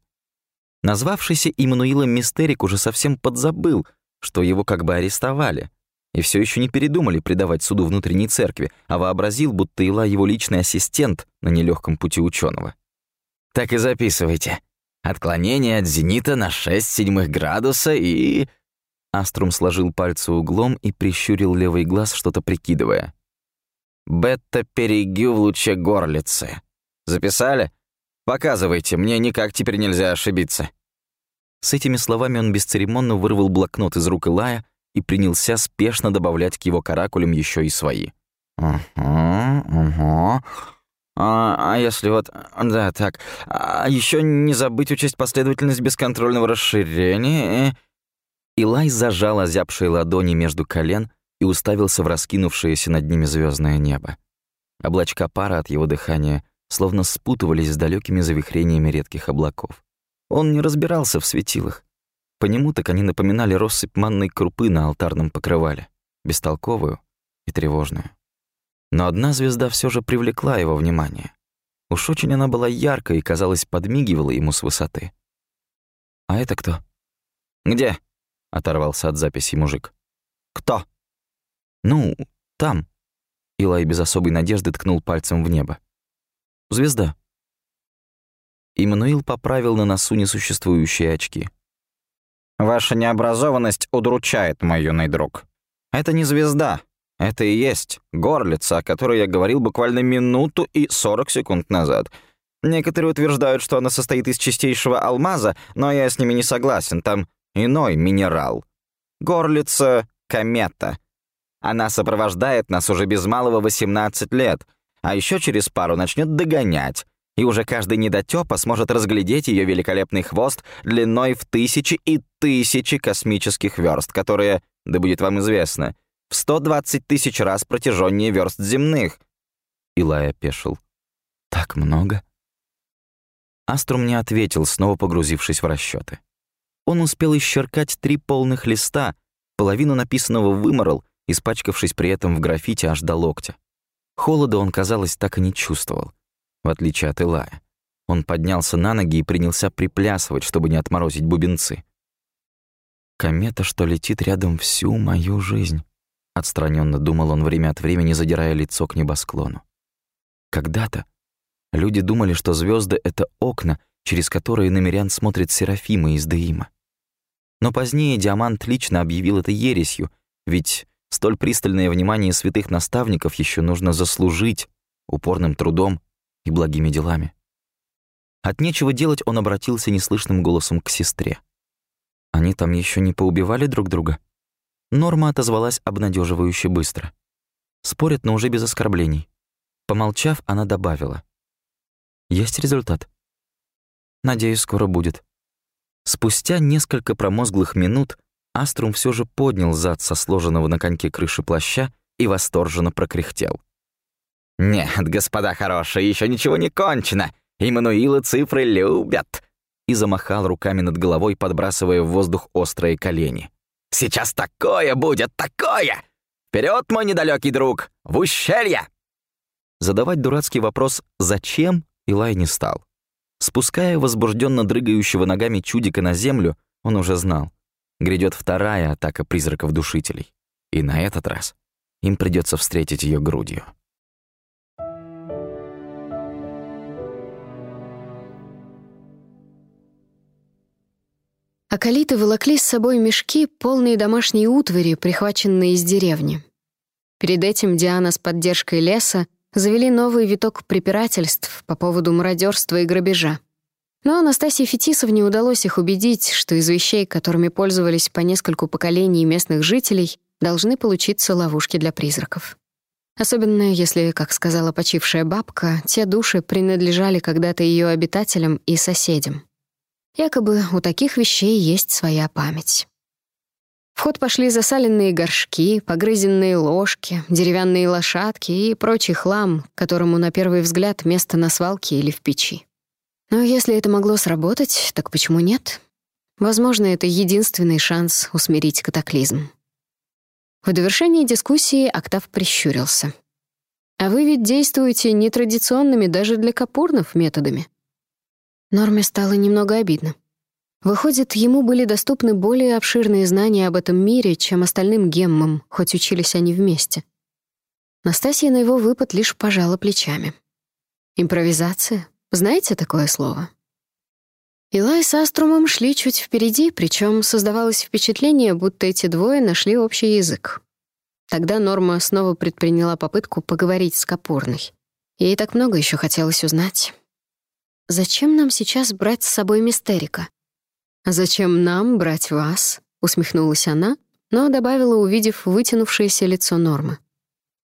Назвавшийся Иммануилом Мистерик уже совсем подзабыл, что его как бы арестовали, и все еще не передумали предавать суду внутренней церкви, а вообразил, будто Ила его личный ассистент на нелегком пути ученого. «Так и записывайте. Отклонение от зенита на 6 седьмых градуса и...» Аструм сложил пальцы углом и прищурил левый глаз, что-то прикидывая. «Бета-перегю в луче горлицы. Записали? Показывайте, мне никак теперь нельзя ошибиться». С этими словами он бесцеремонно вырвал блокнот из рук Илая и принялся спешно добавлять к его каракулям еще и свои. «Угу, угу. А, а если вот... Да, так. А еще не забыть учесть последовательность бесконтрольного расширения. Илай зажал озябшие ладони между колен и уставился в раскинувшееся над ними звездное небо. Облачка пара от его дыхания словно спутывались с далекими завихрениями редких облаков. Он не разбирался в светилах. По нему так они напоминали россыпь манной крупы на алтарном покрывале, бестолковую и тревожную. Но одна звезда все же привлекла его внимание. Уж очень она была яркой и, казалось, подмигивала ему с высоты. «А это кто?» «Где?» — оторвался от записи мужик. «Кто?» «Ну, там». Илай без особой надежды ткнул пальцем в небо. «Звезда». Иммануил поправил на носу несуществующие очки. «Ваша необразованность удручает, мой юный друг. Это не звезда, это и есть горлица, о которой я говорил буквально минуту и 40 секунд назад. Некоторые утверждают, что она состоит из чистейшего алмаза, но я с ними не согласен, там иной минерал. Горлица — комета. Она сопровождает нас уже без малого 18 лет, а еще через пару начнет догонять, и уже каждый недотёпа сможет разглядеть ее великолепный хвост длиной в тысячи и тысячи космических верст, которые, да будет вам известно, — в 120 тысяч раз протяженнее верст земных. Илай опешил. Так много? Аструм не ответил, снова погрузившись в расчеты. Он успел исчеркать три полных листа, половину написанного выморол, испачкавшись при этом в граффити аж до локтя. Холода он, казалось, так и не чувствовал, в отличие от Илая. Он поднялся на ноги и принялся приплясывать, чтобы не отморозить бубенцы. Комета, что летит рядом всю мою жизнь. Отстраненно думал он время от времени, задирая лицо к небосклону. Когда-то люди думали, что звезды это окна, через которые на мирян смотрит Серафима из Деима. Но позднее Диамант лично объявил это ересью, ведь столь пристальное внимание святых наставников еще нужно заслужить упорным трудом и благими делами. От нечего делать он обратился неслышным голосом к сестре. Они там еще не поубивали друг друга? Норма отозвалась обнадеживающе быстро. Спорят, но уже без оскорблений. Помолчав, она добавила. «Есть результат. Надеюсь, скоро будет». Спустя несколько промозглых минут Аструм все же поднял зад со сложенного на коньке крыши плаща и восторженно прокряхтел. «Нет, господа хорошие, еще ничего не кончено. Иммануилы цифры любят!» И замахал руками над головой, подбрасывая в воздух острые колени. Сейчас такое будет, такое! Вперед, мой недалекий друг, в ущелье!» Задавать дурацкий вопрос «зачем?» Илай не стал. Спуская возбужденно дрыгающего ногами чудика на землю, он уже знал. Грядет вторая атака призраков-душителей. И на этот раз им придется встретить ее грудью. Акалиты волокли с собой мешки, полные домашней утвари, прихваченные из деревни. Перед этим Диана с поддержкой леса завели новый виток препирательств по поводу мародерства и грабежа. Но Анастасии Фетисовне удалось их убедить, что из вещей, которыми пользовались по нескольку поколений местных жителей, должны получиться ловушки для призраков. Особенно если, как сказала почившая бабка, те души принадлежали когда-то ее обитателям и соседям. Якобы у таких вещей есть своя память. В ход пошли засаленные горшки, погрызенные ложки, деревянные лошадки и прочий хлам, которому на первый взгляд место на свалке или в печи. Но если это могло сработать, так почему нет? Возможно, это единственный шанс усмирить катаклизм. В довершении дискуссии Октав прищурился. «А вы ведь действуете нетрадиционными даже для капурнов методами». Норме стало немного обидно. Выходит, ему были доступны более обширные знания об этом мире, чем остальным геммам, хоть учились они вместе. Настасья на его выпад лишь пожала плечами. «Импровизация? Знаете такое слово?» Илай с Аструмом шли чуть впереди, причем создавалось впечатление, будто эти двое нашли общий язык. Тогда Норма снова предприняла попытку поговорить с Капурной. Ей так много еще хотелось узнать. «Зачем нам сейчас брать с собой Мистерика?» «А зачем нам брать вас?» — усмехнулась она, но добавила, увидев вытянувшееся лицо Нормы.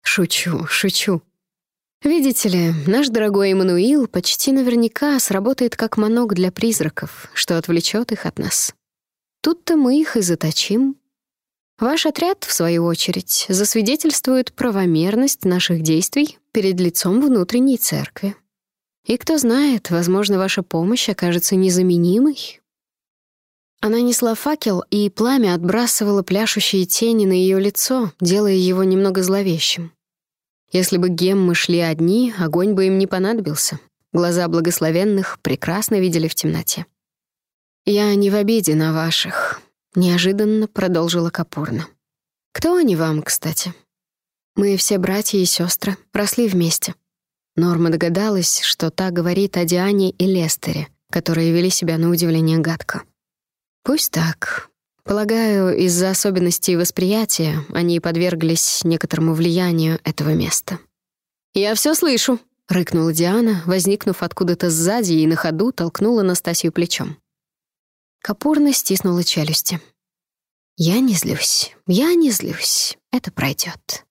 «Шучу, шучу. Видите ли, наш дорогой Эммануил почти наверняка сработает как манок для призраков, что отвлечет их от нас. Тут-то мы их и заточим. Ваш отряд, в свою очередь, засвидетельствует правомерность наших действий перед лицом внутренней церкви. И кто знает, возможно, ваша помощь окажется незаменимой, она несла факел, и пламя отбрасывало пляшущие тени на ее лицо, делая его немного зловещим. Если бы геммы шли одни, огонь бы им не понадобился. Глаза благословенных прекрасно видели в темноте. «Я не в обиде на ваших», — неожиданно продолжила Капурна. «Кто они вам, кстати?» «Мы все братья и сестры, росли вместе». Норма догадалась, что та говорит о Диане и Лестере, которые вели себя на удивление гадко. Пусть так. Полагаю, из-за особенностей восприятия они подверглись некоторому влиянию этого места. «Я все слышу», — рыкнула Диана, возникнув откуда-то сзади и на ходу толкнула Настасью плечом. Капурно стиснула челюсти. «Я не злюсь, я не злюсь, это пройдет.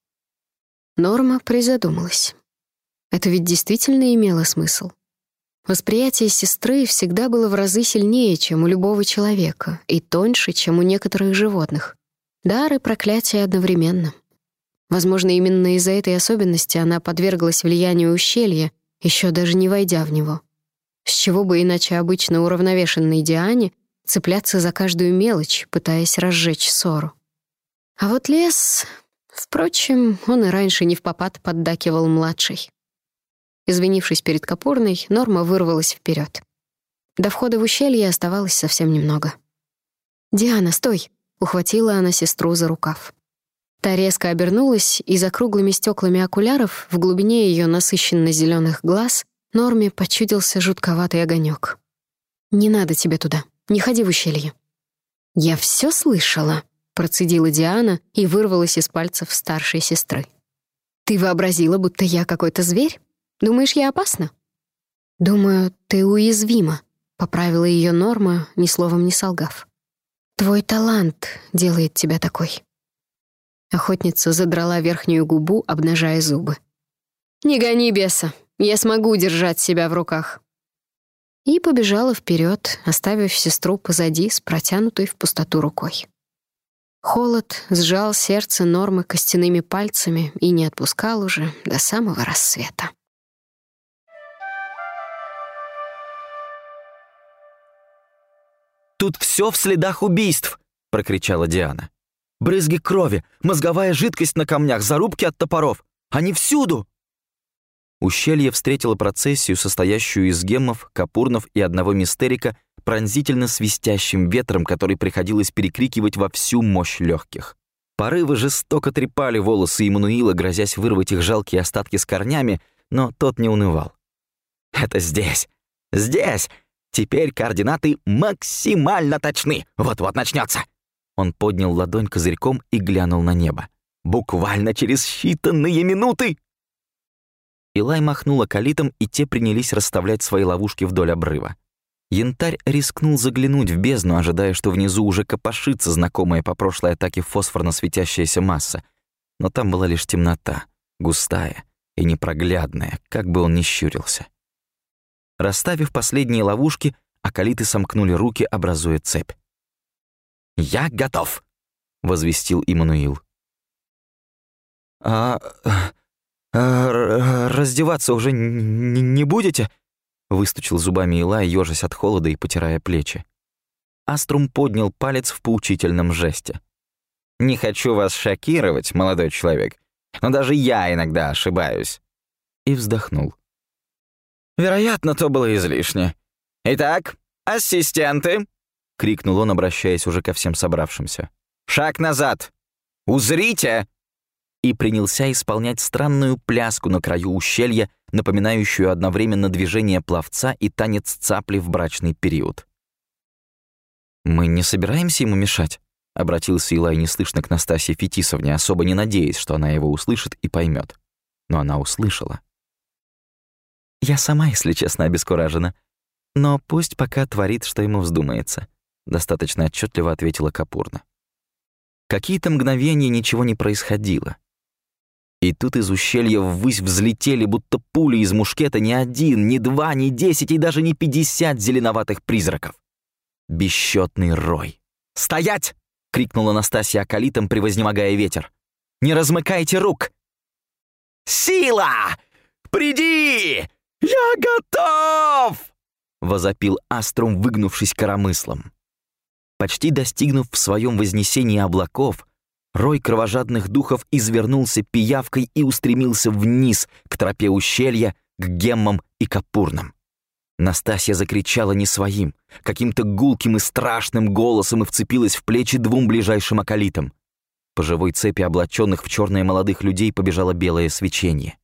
Норма призадумалась. Это ведь действительно имело смысл. Восприятие сестры всегда было в разы сильнее, чем у любого человека, и тоньше, чем у некоторых животных. Дар и проклятие одновременно. Возможно, именно из-за этой особенности она подверглась влиянию ущелья, еще даже не войдя в него. С чего бы иначе обычно уравновешенной Диане цепляться за каждую мелочь, пытаясь разжечь ссору. А вот лес... Впрочем, он и раньше не в попад поддакивал младший. Извинившись перед Капурной, Норма вырвалась вперед. До входа в ущелье оставалось совсем немного. «Диана, стой!» — ухватила она сестру за рукав. Та резко обернулась, и за круглыми стеклами окуляров в глубине ее насыщенно зеленых глаз Норме почудился жутковатый огонек. «Не надо тебе туда. Не ходи в ущелье». «Я все слышала», — процедила Диана и вырвалась из пальцев старшей сестры. «Ты вообразила, будто я какой-то зверь? Думаешь, я опасна?» «Думаю, ты уязвима», — поправила ее Норма, ни словом не солгав. «Твой талант делает тебя такой». Охотница задрала верхнюю губу, обнажая зубы. «Не гони беса, я смогу держать себя в руках». И побежала вперед, оставив сестру позади с протянутой в пустоту рукой. Холод сжал сердце Нормы костяными пальцами и не отпускал уже до самого рассвета. Тут все в следах убийств!» — прокричала Диана. «Брызги крови, мозговая жидкость на камнях, зарубки от топоров. Они всюду!» Ущелье встретило процессию, состоящую из геммов, капурнов и одного мистерика, пронзительно свистящим ветром, который приходилось перекрикивать во всю мощь легких. Порывы жестоко трепали волосы Иммануила, грозясь вырвать их жалкие остатки с корнями, но тот не унывал. «Это здесь! Здесь! Теперь координаты максимально точны. Вот-вот начнется. Он поднял ладонь козырьком и глянул на небо. Буквально через считанные минуты. Илай махнула калитом, и те принялись расставлять свои ловушки вдоль обрыва. Янтарь рискнул заглянуть в бездну, ожидая, что внизу уже копошится знакомая по прошлой атаке фосфорно светящаяся масса. Но там была лишь темнота, густая и непроглядная, как бы он ни щурился. Расставив последние ловушки, акалиты сомкнули руки, образуя цепь. «Я готов!» — возвестил Иммануил. «А, а раздеваться уже не будете?» — выстучил зубами Илай, ёжась от холода и потирая плечи. Аструм поднял палец в поучительном жесте. «Не хочу вас шокировать, молодой человек, но даже я иногда ошибаюсь». И вздохнул. «Вероятно, то было излишне. Итак, ассистенты!» — крикнул он, обращаясь уже ко всем собравшимся. «Шаг назад! Узрите!» И принялся исполнять странную пляску на краю ущелья, напоминающую одновременно движение пловца и танец цапли в брачный период. «Мы не собираемся ему мешать?» — обратился Илай неслышно к Настасье Фетисовне, особо не надеясь, что она его услышит и поймет. Но она услышала. «Я сама, если честно, обескуражена. Но пусть пока творит, что ему вздумается», — достаточно отчетливо ответила Капурна. Какие-то мгновения ничего не происходило. И тут из ущелья ввысь взлетели, будто пули из мушкета, не один, не два, не десять и даже не пятьдесят зеленоватых призраков. Бесчетный рой. «Стоять!» — крикнула Настасья околитом, превознемогая ветер. «Не размыкайте рук!» «Сила! Приди! Я готов!» — возопил Аструм, выгнувшись коромыслом. Почти достигнув в своем вознесении облаков, рой кровожадных духов извернулся пиявкой и устремился вниз, к тропе ущелья, к геммам и капурнам. Настасья закричала не своим, каким-то гулким и страшным голосом и вцепилась в плечи двум ближайшим околитам. По живой цепи облаченных в черные молодых людей побежало белое свечение.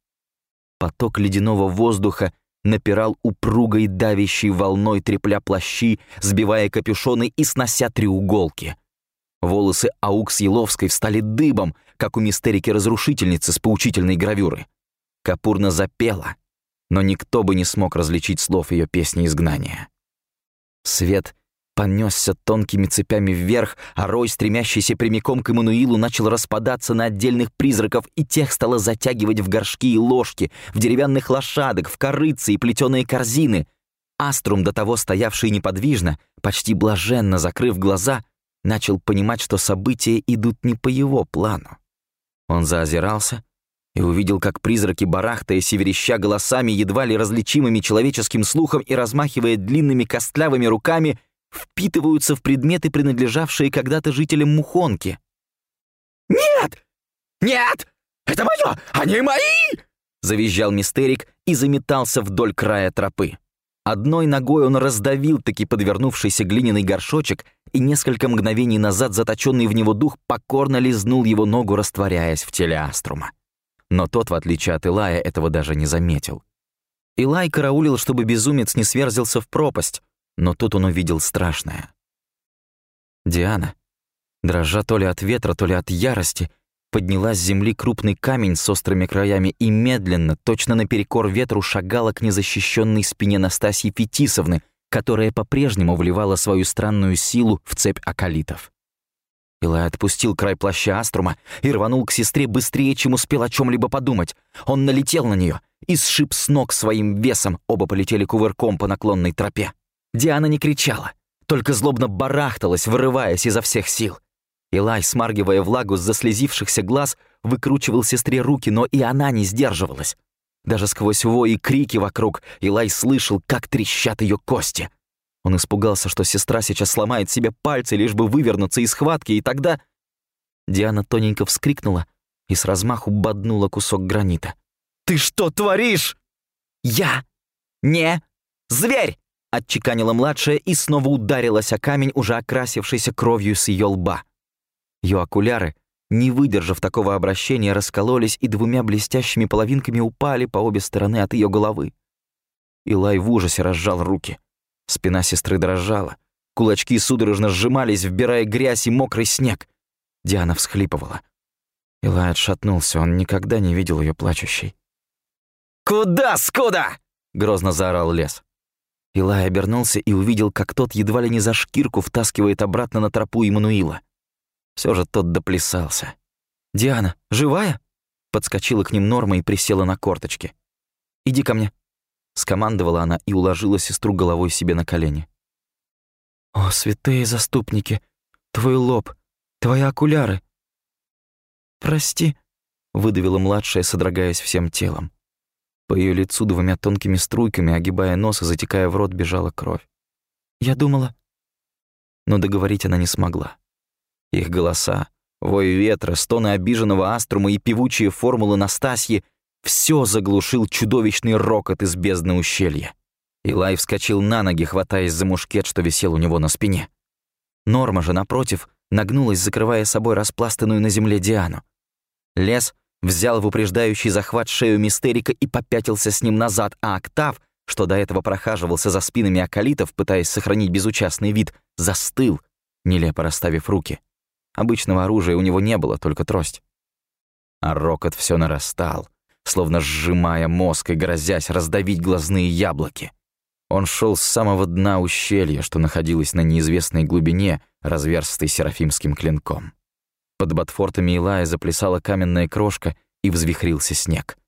Поток ледяного воздуха напирал упругой давящей волной, трепля плащи, сбивая капюшоны и снося треуголки. Волосы Аукс Еловской встали дыбом, как у мистерики-разрушительницы с поучительной гравюры. Капурна запела — но никто бы не смог различить слов ее песни изгнания. Свет понесся тонкими цепями вверх, а рой, стремящийся прямиком к Эммануилу, начал распадаться на отдельных призраков, и тех стало затягивать в горшки и ложки, в деревянных лошадок, в корыцы и плетеные корзины. Аструм, до того стоявший неподвижно, почти блаженно закрыв глаза, начал понимать, что события идут не по его плану. Он заозирался, и увидел, как призраки, барахтаясь и вереща голосами, едва ли различимыми человеческим слухом и размахивая длинными костлявыми руками, впитываются в предметы, принадлежавшие когда-то жителям Мухонки. «Нет! Нет! Это мое! Они мои!» Завизжал мистерик и заметался вдоль края тропы. Одной ногой он раздавил таки подвернувшийся глиняный горшочек, и несколько мгновений назад заточенный в него дух покорно лизнул его ногу, растворяясь в теле Аструма но тот, в отличие от Илая, этого даже не заметил. Илай караулил, чтобы безумец не сверзился в пропасть, но тут он увидел страшное. Диана, дрожа то ли от ветра, то ли от ярости, подняла с земли крупный камень с острыми краями и медленно, точно наперекор ветру, шагала к незащищенной спине Настасьи Фетисовны, которая по-прежнему вливала свою странную силу в цепь акалитов. Илай отпустил край плаща Аструма и рванул к сестре быстрее, чем успел о чем либо подумать. Он налетел на нее и сшиб с ног своим весом, оба полетели кувырком по наклонной тропе. Диана не кричала, только злобно барахталась, вырываясь изо всех сил. Илай, смаргивая влагу с заслезившихся глаз, выкручивал сестре руки, но и она не сдерживалась. Даже сквозь вой и крики вокруг Илай слышал, как трещат ее кости — он испугался, что сестра сейчас сломает себе пальцы, лишь бы вывернуться из схватки, и тогда... Диана тоненько вскрикнула и с размаху боднула кусок гранита. «Ты что творишь?» «Я не зверь!» — отчеканила младшая и снова ударилась о камень, уже окрасившийся кровью с ее лба. Ее окуляры, не выдержав такого обращения, раскололись и двумя блестящими половинками упали по обе стороны от ее головы. Илай в ужасе разжал руки — Спина сестры дрожала. Кулачки судорожно сжимались, вбирая грязь и мокрый снег. Диана всхлипывала. Илай отшатнулся, он никогда не видел ее плачущей. «Куда, скуда?» — грозно заорал лес. Илай обернулся и увидел, как тот едва ли не за шкирку втаскивает обратно на тропу Иммануила. Все же тот доплясался. «Диана, живая?» Подскочила к ним Норма и присела на корточки. «Иди ко мне», скомандовала она и уложила сестру головой себе на колени. «О, святые заступники! Твой лоб! твои окуляры». «Прости», — выдавила младшая, содрогаясь всем телом. По ее лицу двумя тонкими струйками, огибая нос и затекая в рот, бежала кровь. «Я думала...» Но договорить она не смогла. Их голоса, вой ветра, стоны обиженного Аструма и певучие формулы Настасьи — все заглушил чудовищный рокот из бездны ущелья. Илай вскочил на ноги, хватаясь за мушкет, что висел у него на спине. Норма же, напротив, нагнулась, закрывая собой распластанную на земле Диану. Лес взял в упреждающий захват шею мистерика и попятился с ним назад, а Октав, что до этого прохаживался за спинами околитов, пытаясь сохранить безучастный вид, застыл, нелепо расставив руки. Обычного оружия у него не было, только трость. А рокот все нарастал, словно сжимая мозг и грозясь раздавить глазные яблоки. Он шел с самого дна ущелья, что находилось на неизвестной глубине, разверстой серафимским клинком. Под ботфортами Илая заплясала каменная крошка и взвихрился снег.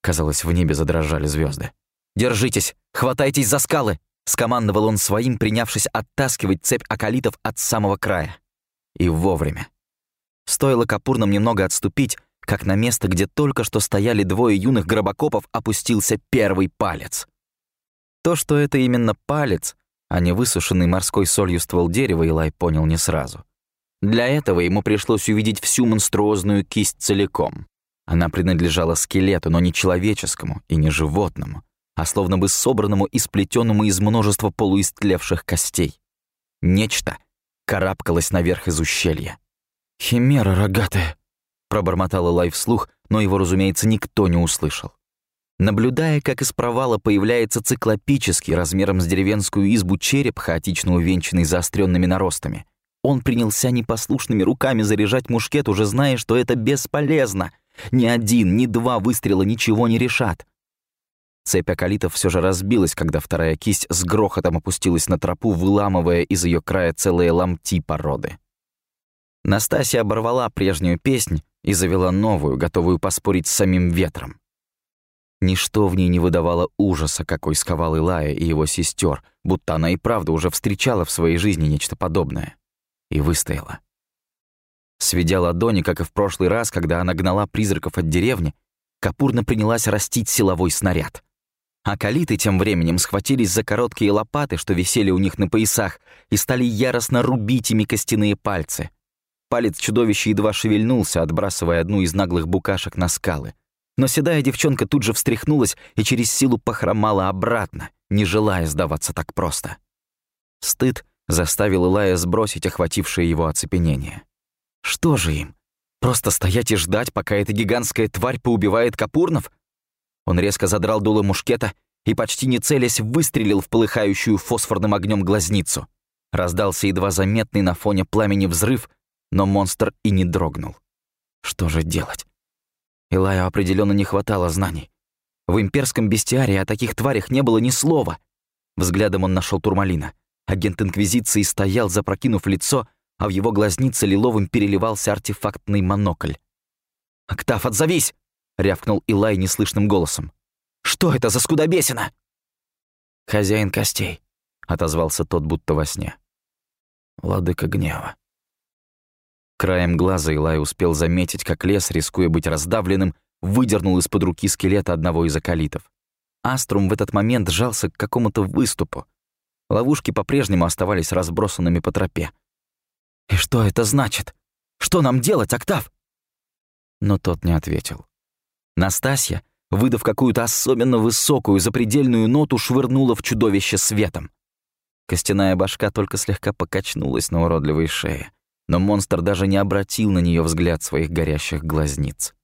Казалось, в небе задрожали звезды. «Держитесь! Хватайтесь за скалы!» — скомандовал он своим, принявшись оттаскивать цепь околитов от самого края. И вовремя. Стоило Капурнам немного отступить, как на место, где только что стояли двое юных гробокопов, опустился первый палец. То, что это именно палец, а не высушенный морской солью ствол дерева, Илай понял не сразу. Для этого ему пришлось увидеть всю монструозную кисть целиком. Она принадлежала скелету, но не человеческому и не животному, а словно бы собранному и сплетенному из множества полуистлевших костей. Нечто карабкалось наверх из ущелья. «Химера рогатая», — пробормотал Элай вслух, но его, разумеется, никто не услышал. Наблюдая, как из провала появляется циклопический размером с деревенскую избу череп, хаотично увенчанный заостренными наростами, он принялся непослушными руками заряжать мушкет, уже зная, что это бесполезно. Ни один, ни два выстрела ничего не решат. Цепь околитов все же разбилась, когда вторая кисть с грохотом опустилась на тропу, выламывая из ее края целые ломти породы. Настасья оборвала прежнюю песнь и завела новую, готовую поспорить с самим ветром. Ничто в ней не выдавало ужаса, какой сковал Илая и его сестер, будто она и правда уже встречала в своей жизни нечто подобное и выстояла. Сведя ладони, как и в прошлый раз, когда она гнала призраков от деревни, Капурна принялась растить силовой снаряд. А калиты тем временем схватились за короткие лопаты, что висели у них на поясах, и стали яростно рубить ими костяные пальцы. Палец чудовища едва шевельнулся, отбрасывая одну из наглых букашек на скалы. Но седая девчонка тут же встряхнулась и через силу похромала обратно, не желая сдаваться так просто. Стыд заставил Илая сбросить охватившее его оцепенение. Что же им? Просто стоять и ждать, пока эта гигантская тварь поубивает Капурнов? Он резко задрал дуло мушкета и, почти не целясь, выстрелил в полыхающую фосфорным огнем глазницу. Раздался едва заметный на фоне пламени взрыв, но монстр и не дрогнул. Что же делать? Илаю определенно не хватало знаний. В имперском бестиарии о таких тварях не было ни слова. Взглядом он нашел Турмалина. Агент Инквизиции стоял, запрокинув лицо, а в его глазнице лиловым переливался артефактный монокль. «Октав, отзовись!» — рявкнул Илай неслышным голосом. «Что это за скудобесина?» «Хозяин костей», — отозвался тот будто во сне. «Владыка гнева». Краем глаза Илай успел заметить, как лес, рискуя быть раздавленным, выдернул из-под руки скелета одного из околитов. Аструм в этот момент сжался к какому-то выступу, Ловушки по-прежнему оставались разбросанными по тропе. «И что это значит? Что нам делать, Октав?» Но тот не ответил. Настасья, выдав какую-то особенно высокую запредельную ноту, швырнула в чудовище светом. Костяная башка только слегка покачнулась на уродливой шее, но монстр даже не обратил на нее взгляд своих горящих глазниц.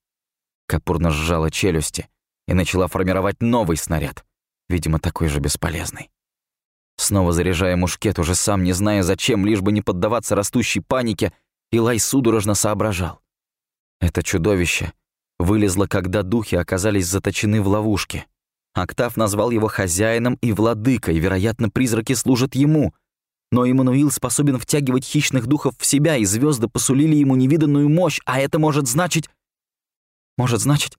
Капурна сжала челюсти и начала формировать новый снаряд, видимо, такой же бесполезный. Снова заряжая мушкет, уже сам не зная зачем, лишь бы не поддаваться растущей панике, Илай судорожно соображал. Это чудовище вылезло, когда духи оказались заточены в ловушке. Октав назвал его хозяином и владыкой, вероятно, призраки служат ему. Но Иммануил способен втягивать хищных духов в себя, и звезды посулили ему невиданную мощь, а это может значить... Может значить...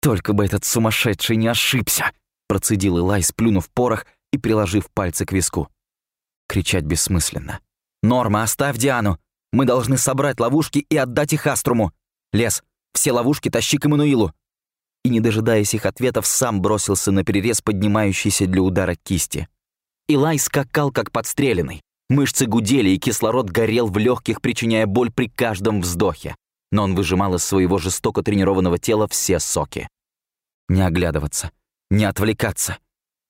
Только бы этот сумасшедший не ошибся, процедил Илай, сплюнув порох и приложив пальцы к виску. Кричать бессмысленно. «Норма, оставь Диану! Мы должны собрать ловушки и отдать их Аструму. Лес, все ловушки тащи к Эммануилу. И, не дожидаясь их ответов, сам бросился на перерез поднимающейся для удара кисти. Илай скакал, как подстреленный. Мышцы гудели, и кислород горел в легких, причиняя боль при каждом вздохе. Но он выжимал из своего жестоко тренированного тела все соки. Не оглядываться, не отвлекаться.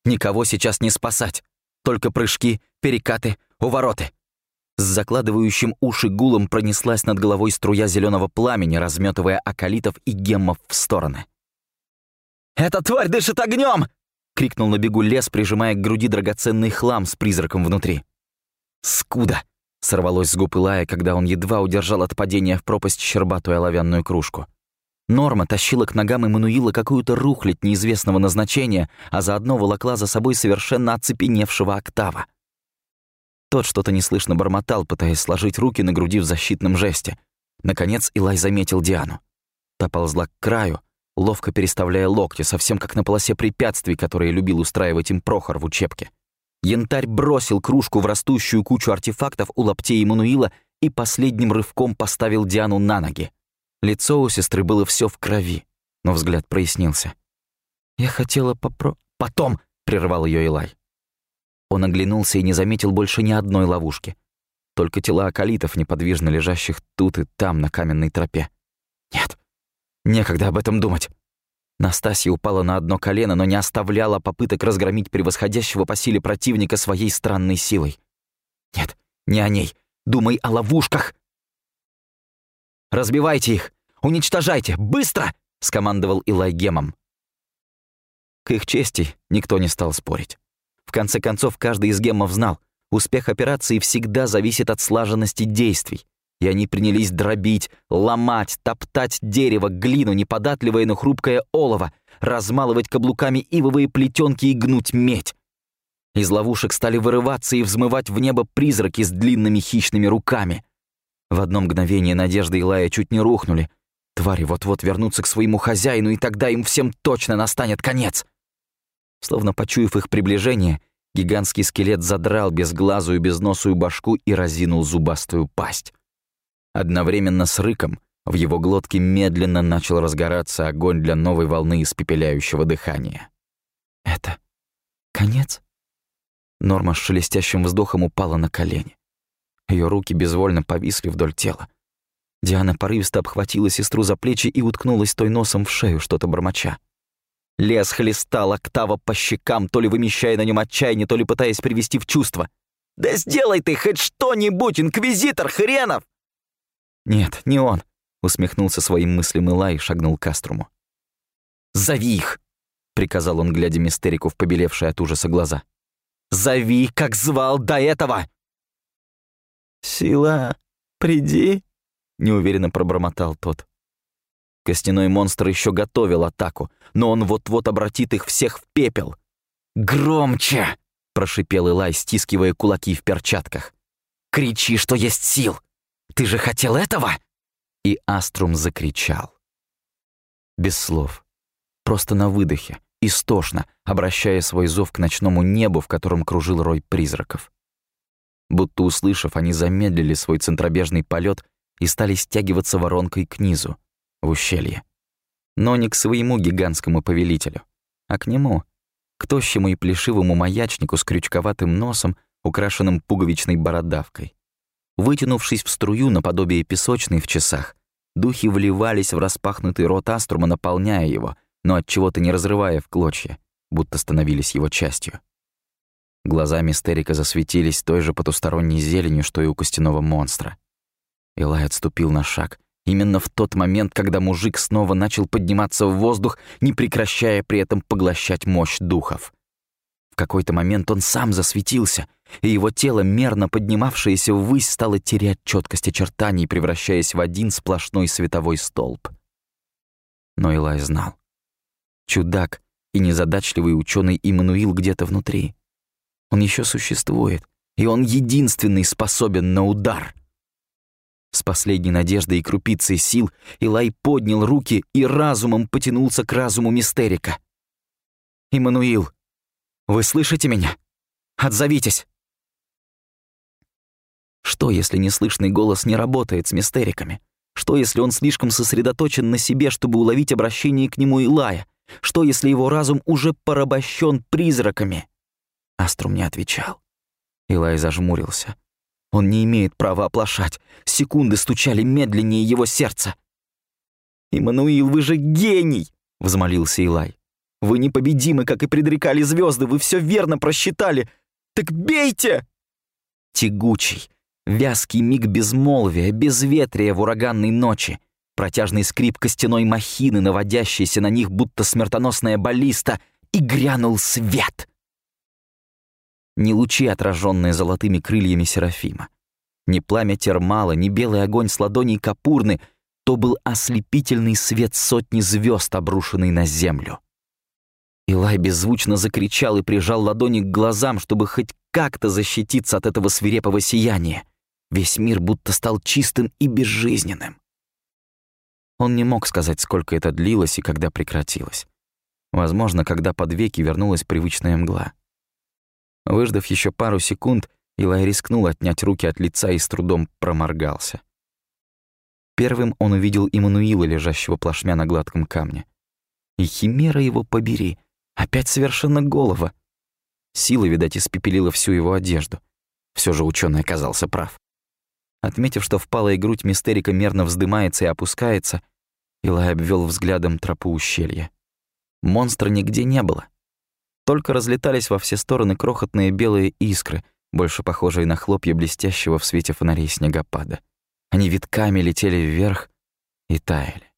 Никого сейчас не спасать. Только прыжки, перекаты, увороты. С закладывающим уши гулом пронеслась над головой струя зеленого пламени, разметывая акалитов и геммов в стороны. «Эта тварь дышит огнем! крикнул на бегу лес, прижимая к груди драгоценный хлам с призраком внутри. «Скуда!» — сорвалось с губ Илая, когда он едва удержал от падения в пропасть щербатую оловянную кружку. Норма тащила к ногам Эммануила какую-то рухлядь неизвестного назначения, а заодно волокла за собой совершенно оцепеневшего октава. Тот что-то неслышно бормотал, пытаясь сложить руки на груди в защитном жесте. Наконец Илай заметил Диану. Та ползла к краю, ловко переставляя локти, совсем как на полосе препятствий, которые любил устраивать им Прохор в учебке. Янтарь бросил кружку в растущую кучу артефактов у лаптей Эммануила и последним рывком поставил Диану на ноги. Лицо у сестры было все в крови, но взгляд прояснился. «Я хотела попро...» «Потом!» — прервал ее Илай. Он оглянулся и не заметил больше ни одной ловушки. Только тела акалитов, неподвижно лежащих тут и там, на каменной тропе. Нет, некогда об этом думать. Настасья упала на одно колено, но не оставляла попыток разгромить превосходящего по силе противника своей странной силой. Нет, не о ней. Думай о ловушках. «Разбивайте их! Уничтожайте! Быстро!» — скомандовал Илай Гемом. К их чести никто не стал спорить. В конце концов, каждый из геммов знал, успех операции всегда зависит от слаженности действий. И они принялись дробить, ломать, топтать дерево, глину, неподатливое, но хрупкое олово, размалывать каблуками ивовые плетенки и гнуть медь. Из ловушек стали вырываться и взмывать в небо призраки с длинными хищными руками. В одно мгновение надежды Илая чуть не рухнули. Твари вот-вот вернутся к своему хозяину, и тогда им всем точно настанет конец. Словно почуяв их приближение, гигантский скелет задрал безглазую безносую башку и разинул зубастую пасть. Одновременно с рыком в его глотке медленно начал разгораться огонь для новой волны испепеляющего дыхания. «Это конец?» Норма с шелестящим вздохом упала на колени. Ее руки безвольно повисли вдоль тела. Диана порывисто обхватила сестру за плечи и уткнулась той носом в шею, что-то бормоча. Лес хлестал Октава по щекам, то ли вымещая на нем отчаяние, то ли пытаясь привести в чувство. «Да сделай ты хоть что-нибудь, инквизитор хренов!» «Нет, не он», — усмехнулся своим мыслям Ила и шагнул к Аструму. «Зови их!» — приказал он, глядя мистерику в побелевшие от ужаса глаза. «Зови, как звал до этого!» «Сила, приди!» — неуверенно пробормотал тот. Костяной монстр еще готовил атаку, но он вот-вот обратит их всех в пепел. «Громче!» — прошипел Илай, стискивая кулаки в перчатках. «Кричи, что есть сил! Ты же хотел этого?» И Аструм закричал. Без слов. Просто на выдохе, истошно, обращая свой зов к ночному небу, в котором кружил рой призраков. Будто услышав, они замедлили свой центробежный полет и стали стягиваться воронкой к низу, в ущелье. Но не к своему гигантскому повелителю, а к нему, к тощему и плешивому маячнику с крючковатым носом, украшенным пуговичной бородавкой. Вытянувшись в струю наподобие песочной в часах, духи вливались в распахнутый рот Аструма, наполняя его, но от чего то не разрывая в клочья, будто становились его частью. Глаза мистерика засветились той же потусторонней зеленью, что и у костяного монстра. Илай отступил на шаг, именно в тот момент, когда мужик снова начал подниматься в воздух, не прекращая при этом поглощать мощь духов. В какой-то момент он сам засветился, и его тело, мерно поднимавшееся ввысь, стало терять четкость очертаний, превращаясь в один сплошной световой столб. Но Илай знал. Чудак и незадачливый ученый Иммануил где-то внутри. Он еще существует, и он единственный способен на удар. С последней надеждой и крупицей сил Илай поднял руки и разумом потянулся к разуму Мистерика. «Иммануил, вы слышите меня? Отзовитесь!» Что, если неслышный голос не работает с мистериками? Что, если он слишком сосредоточен на себе, чтобы уловить обращение к нему Илая? Что, если его разум уже порабощен призраками? Аструм не отвечал. Илай зажмурился. Он не имеет права оплошать. Секунды стучали медленнее его сердца. «Иммануил, вы же гений!» — взмолился Илай. «Вы непобедимы, как и предрекали звезды. Вы все верно просчитали. Так бейте!» Тягучий, вязкий миг безмолвия, безветрия в ураганной ночи, протяжный скрип костяной махины, наводящийся на них, будто смертоносная баллиста, и грянул свет. Ни лучи, отраженные золотыми крыльями Серафима, ни пламя термала, ни белый огонь с ладоней Капурны — то был ослепительный свет сотни звезд, обрушенный на землю. Илай беззвучно закричал и прижал ладони к глазам, чтобы хоть как-то защититься от этого свирепого сияния. Весь мир будто стал чистым и безжизненным. Он не мог сказать, сколько это длилось и когда прекратилось. Возможно, когда под веки вернулась привычная мгла. Выждав еще пару секунд, Илай рискнул отнять руки от лица и с трудом проморгался. Первым он увидел Иммануила, лежащего плашмя на гладком камне. И химера его побери, опять совершенно голова. Сила, видать, испепелила всю его одежду. Все же ученый оказался прав. Отметив, что впалая грудь мистерика мерно вздымается и опускается, Илай обвел взглядом тропу ущелья. Монстра нигде не было. Только разлетались во все стороны крохотные белые искры, больше похожие на хлопья блестящего в свете фонарей снегопада. Они витками летели вверх и таяли.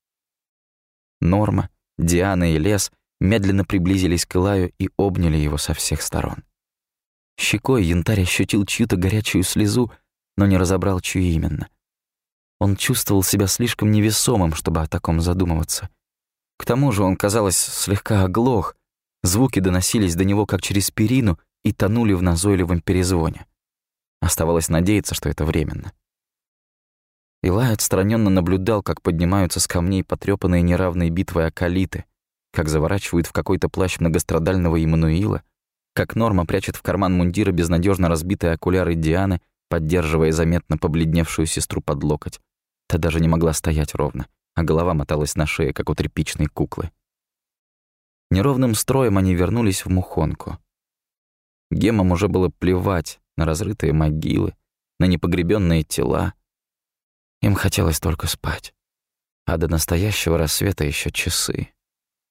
Норма, Диана и Лес медленно приблизились к Илаю и обняли его со всех сторон. Щекой янтарь ощутил чью-то горячую слезу, но не разобрал, чью именно. Он чувствовал себя слишком невесомым, чтобы о таком задумываться. К тому же он, казалось, слегка оглох, звуки доносились до него как через перину и тонули в назойливом перезвоне. Оставалось надеяться, что это временно. Илай отстраненно наблюдал, как поднимаются с камней потрёпанные неравной битвой акалиты, как заворачивают в какой-то плащ многострадального Иммануила, как Норма прячет в карман мундира безнадежно разбитые окуляры Дианы, поддерживая заметно побледневшую сестру под локоть. Та даже не могла стоять ровно, а голова моталась на шее, как у тряпичной куклы. Неровным строем они вернулись в Мухонку. Гемам уже было плевать на разрытые могилы, на непогребенные тела, им хотелось только спать. А до настоящего рассвета еще часы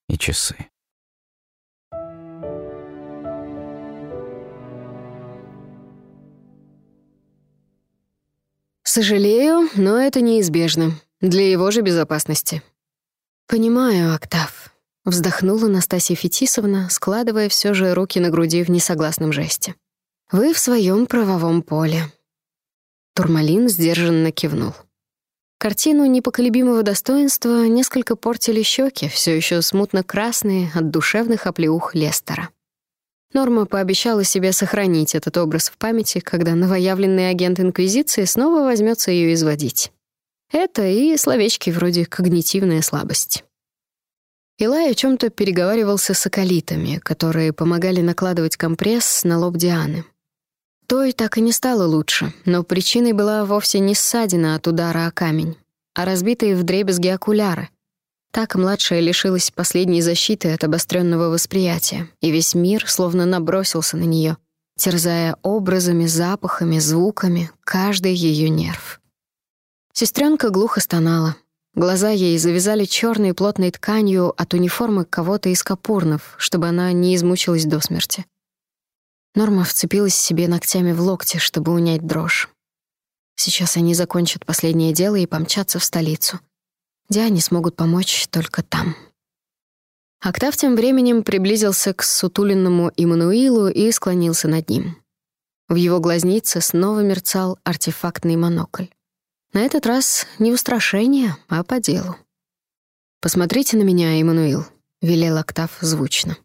и часы. Сожалею, но это неизбежно. Для его же безопасности. Понимаю, Октав. Вздохнула Настасья Фетисовна, складывая все же руки на груди в несогласном жесте. Вы в своем правовом поле. Турмалин сдержанно кивнул. Картину непоколебимого достоинства несколько портили щеки, все еще смутно красные от душевных оплеух Лестера. Норма пообещала себе сохранить этот образ в памяти, когда новоявленный агент Инквизиции снова возьмется ее изводить. Это и словечки вроде «когнитивная слабость». Илай о чем то переговаривался с околитами, которые помогали накладывать компресс на лоб Дианы. Той так и не стало лучше, но причиной была вовсе не ссадина от удара о камень, а разбитые вдребезги окуляры. Так младшая лишилась последней защиты от обостренного восприятия, и весь мир словно набросился на нее, терзая образами, запахами, звуками каждый ее нерв. Сестренка глухо стонала. Глаза ей завязали черной плотной тканью от униформы кого-то из капурнов, чтобы она не измучилась до смерти. Норма вцепилась себе ногтями в локти, чтобы унять дрожь. Сейчас они закончат последнее дело и помчатся в столицу. Диане смогут помочь только там. Октав тем временем приблизился к сутуленному Иммануилу и склонился над ним. В его глазнице снова мерцал артефактный монокль. На этот раз не устрашение, а по делу. «Посмотрите на меня, Иммануил», — велел Октав звучно.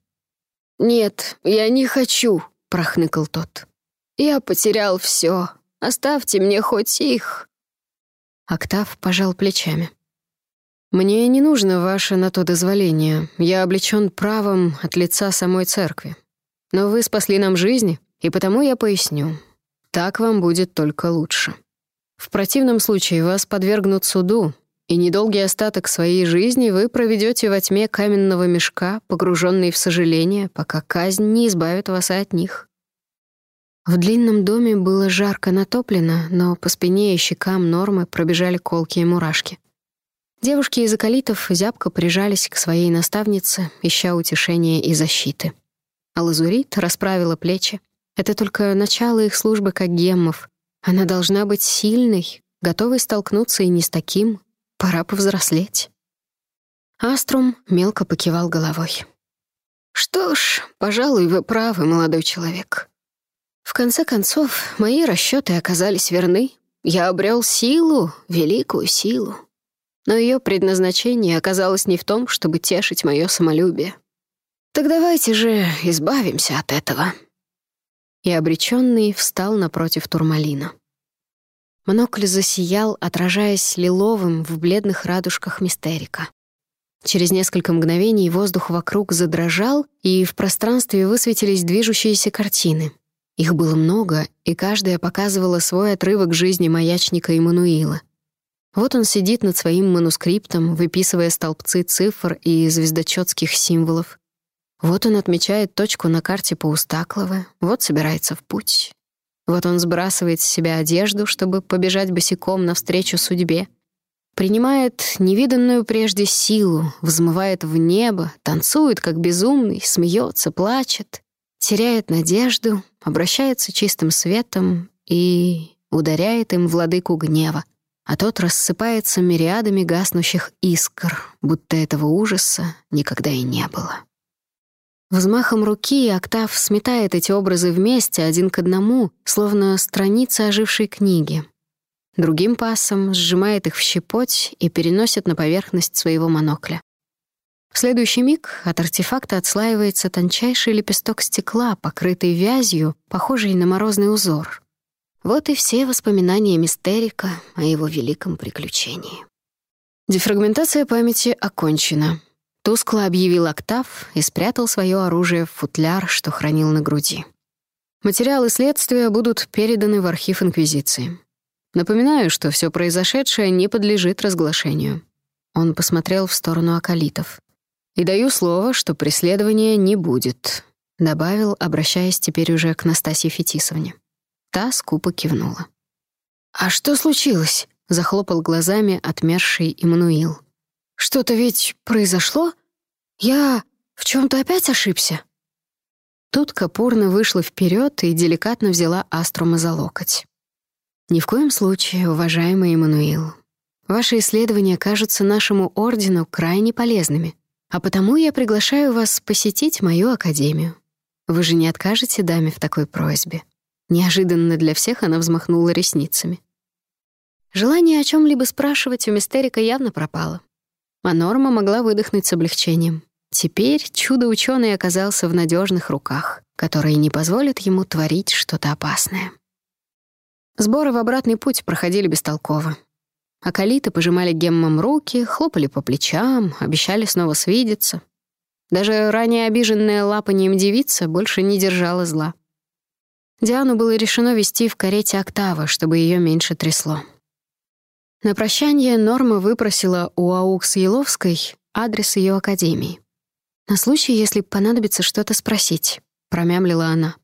«Нет, я не хочу», — прохныкал тот. «Я потерял все. Оставьте мне хоть их». Октав пожал плечами. «Мне не нужно ваше на то дозволение. Я облечен правом от лица самой церкви. Но вы спасли нам жизни, и потому я поясню. Так вам будет только лучше. В противном случае вас подвергнут суду, и недолгий остаток своей жизни вы проведете во тьме каменного мешка, погруженный в сожаление, пока казнь не избавит вас от них. В длинном доме было жарко натоплено, но по спине и щекам Нормы пробежали колки и мурашки. Девушки из околитов зябко прижались к своей наставнице, ища утешения и защиты. А Лазурит расправила плечи. Это только начало их службы как геммов. Она должна быть сильной, готовой столкнуться и не с таким, Пора повзрослеть. Аструм мелко покивал головой. «Что ж, пожалуй, вы правы, молодой человек. В конце концов, мои расчеты оказались верны. Я обрел силу, великую силу. Но ее предназначение оказалось не в том, чтобы тешить мое самолюбие. Так давайте же избавимся от этого». И обреченный встал напротив Турмалина. Монокль засиял, отражаясь лиловым в бледных радужках мистерика. Через несколько мгновений воздух вокруг задрожал, и в пространстве высветились движущиеся картины. Их было много, и каждая показывала свой отрывок жизни маячника Иммануила. Вот он сидит над своим манускриптом, выписывая столбцы цифр и звездочетских символов. Вот он отмечает точку на карте Паустаклова, вот собирается в путь. Вот он сбрасывает с себя одежду, чтобы побежать босиком навстречу судьбе. Принимает невиданную прежде силу, взмывает в небо, танцует как безумный, смеется, плачет, теряет надежду, обращается чистым светом и ударяет им владыку гнева, а тот рассыпается мириадами гаснущих искр, будто этого ужаса никогда и не было. Взмахом руки Октав сметает эти образы вместе, один к одному, словно страницы ожившей книги. Другим пасом сжимает их в щепоть и переносит на поверхность своего монокля. В следующий миг от артефакта отслаивается тончайший лепесток стекла, покрытый вязью, похожий на морозный узор. Вот и все воспоминания Мистерика о его великом приключении. Дефрагментация памяти окончена. Тускло объявил Октав и спрятал свое оружие в футляр, что хранил на груди. Материалы следствия будут переданы в архив Инквизиции. Напоминаю, что все произошедшее не подлежит разглашению. Он посмотрел в сторону акалитов. «И даю слово, что преследования не будет», — добавил, обращаясь теперь уже к Настасье Фетисовне. Та скупо кивнула. «А что случилось?» — захлопал глазами отмерший Иммануил. «Что-то ведь произошло?» Я в чем-то опять ошибся?» Тут Капурна вышла вперед и деликатно взяла Аструма за локоть. «Ни в коем случае, уважаемый Эммануил. Ваши исследования кажутся нашему ордену крайне полезными, а потому я приглашаю вас посетить мою академию. Вы же не откажете даме в такой просьбе?» Неожиданно для всех она взмахнула ресницами. Желание о чем либо спрашивать у мистерика явно пропало. А Норма могла выдохнуть с облегчением. Теперь чудо-ученый оказался в надежных руках, которые не позволят ему творить что-то опасное. Сборы в обратный путь проходили бестолково. Акалиты пожимали геммам руки, хлопали по плечам, обещали снова свидеться. Даже ранее обиженная лапанием девица больше не держала зла. Диану было решено вести в карете октава, чтобы ее меньше трясло. На прощание Норма выпросила у Аукс Еловской адрес ее академии. «На случай, если понадобится что-то спросить», — промямлила она.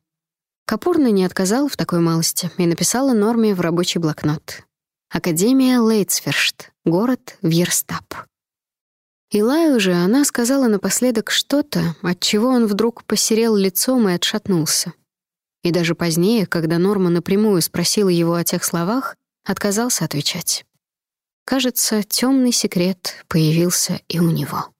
Капурна не отказала в такой малости и написала Норме в рабочий блокнот. «Академия Лейтсфершт, город Вьерстап». Илаю же она сказала напоследок что-то, от чего он вдруг посерел лицом и отшатнулся. И даже позднее, когда Норма напрямую спросила его о тех словах, отказался отвечать. Кажется, темный секрет появился и у него.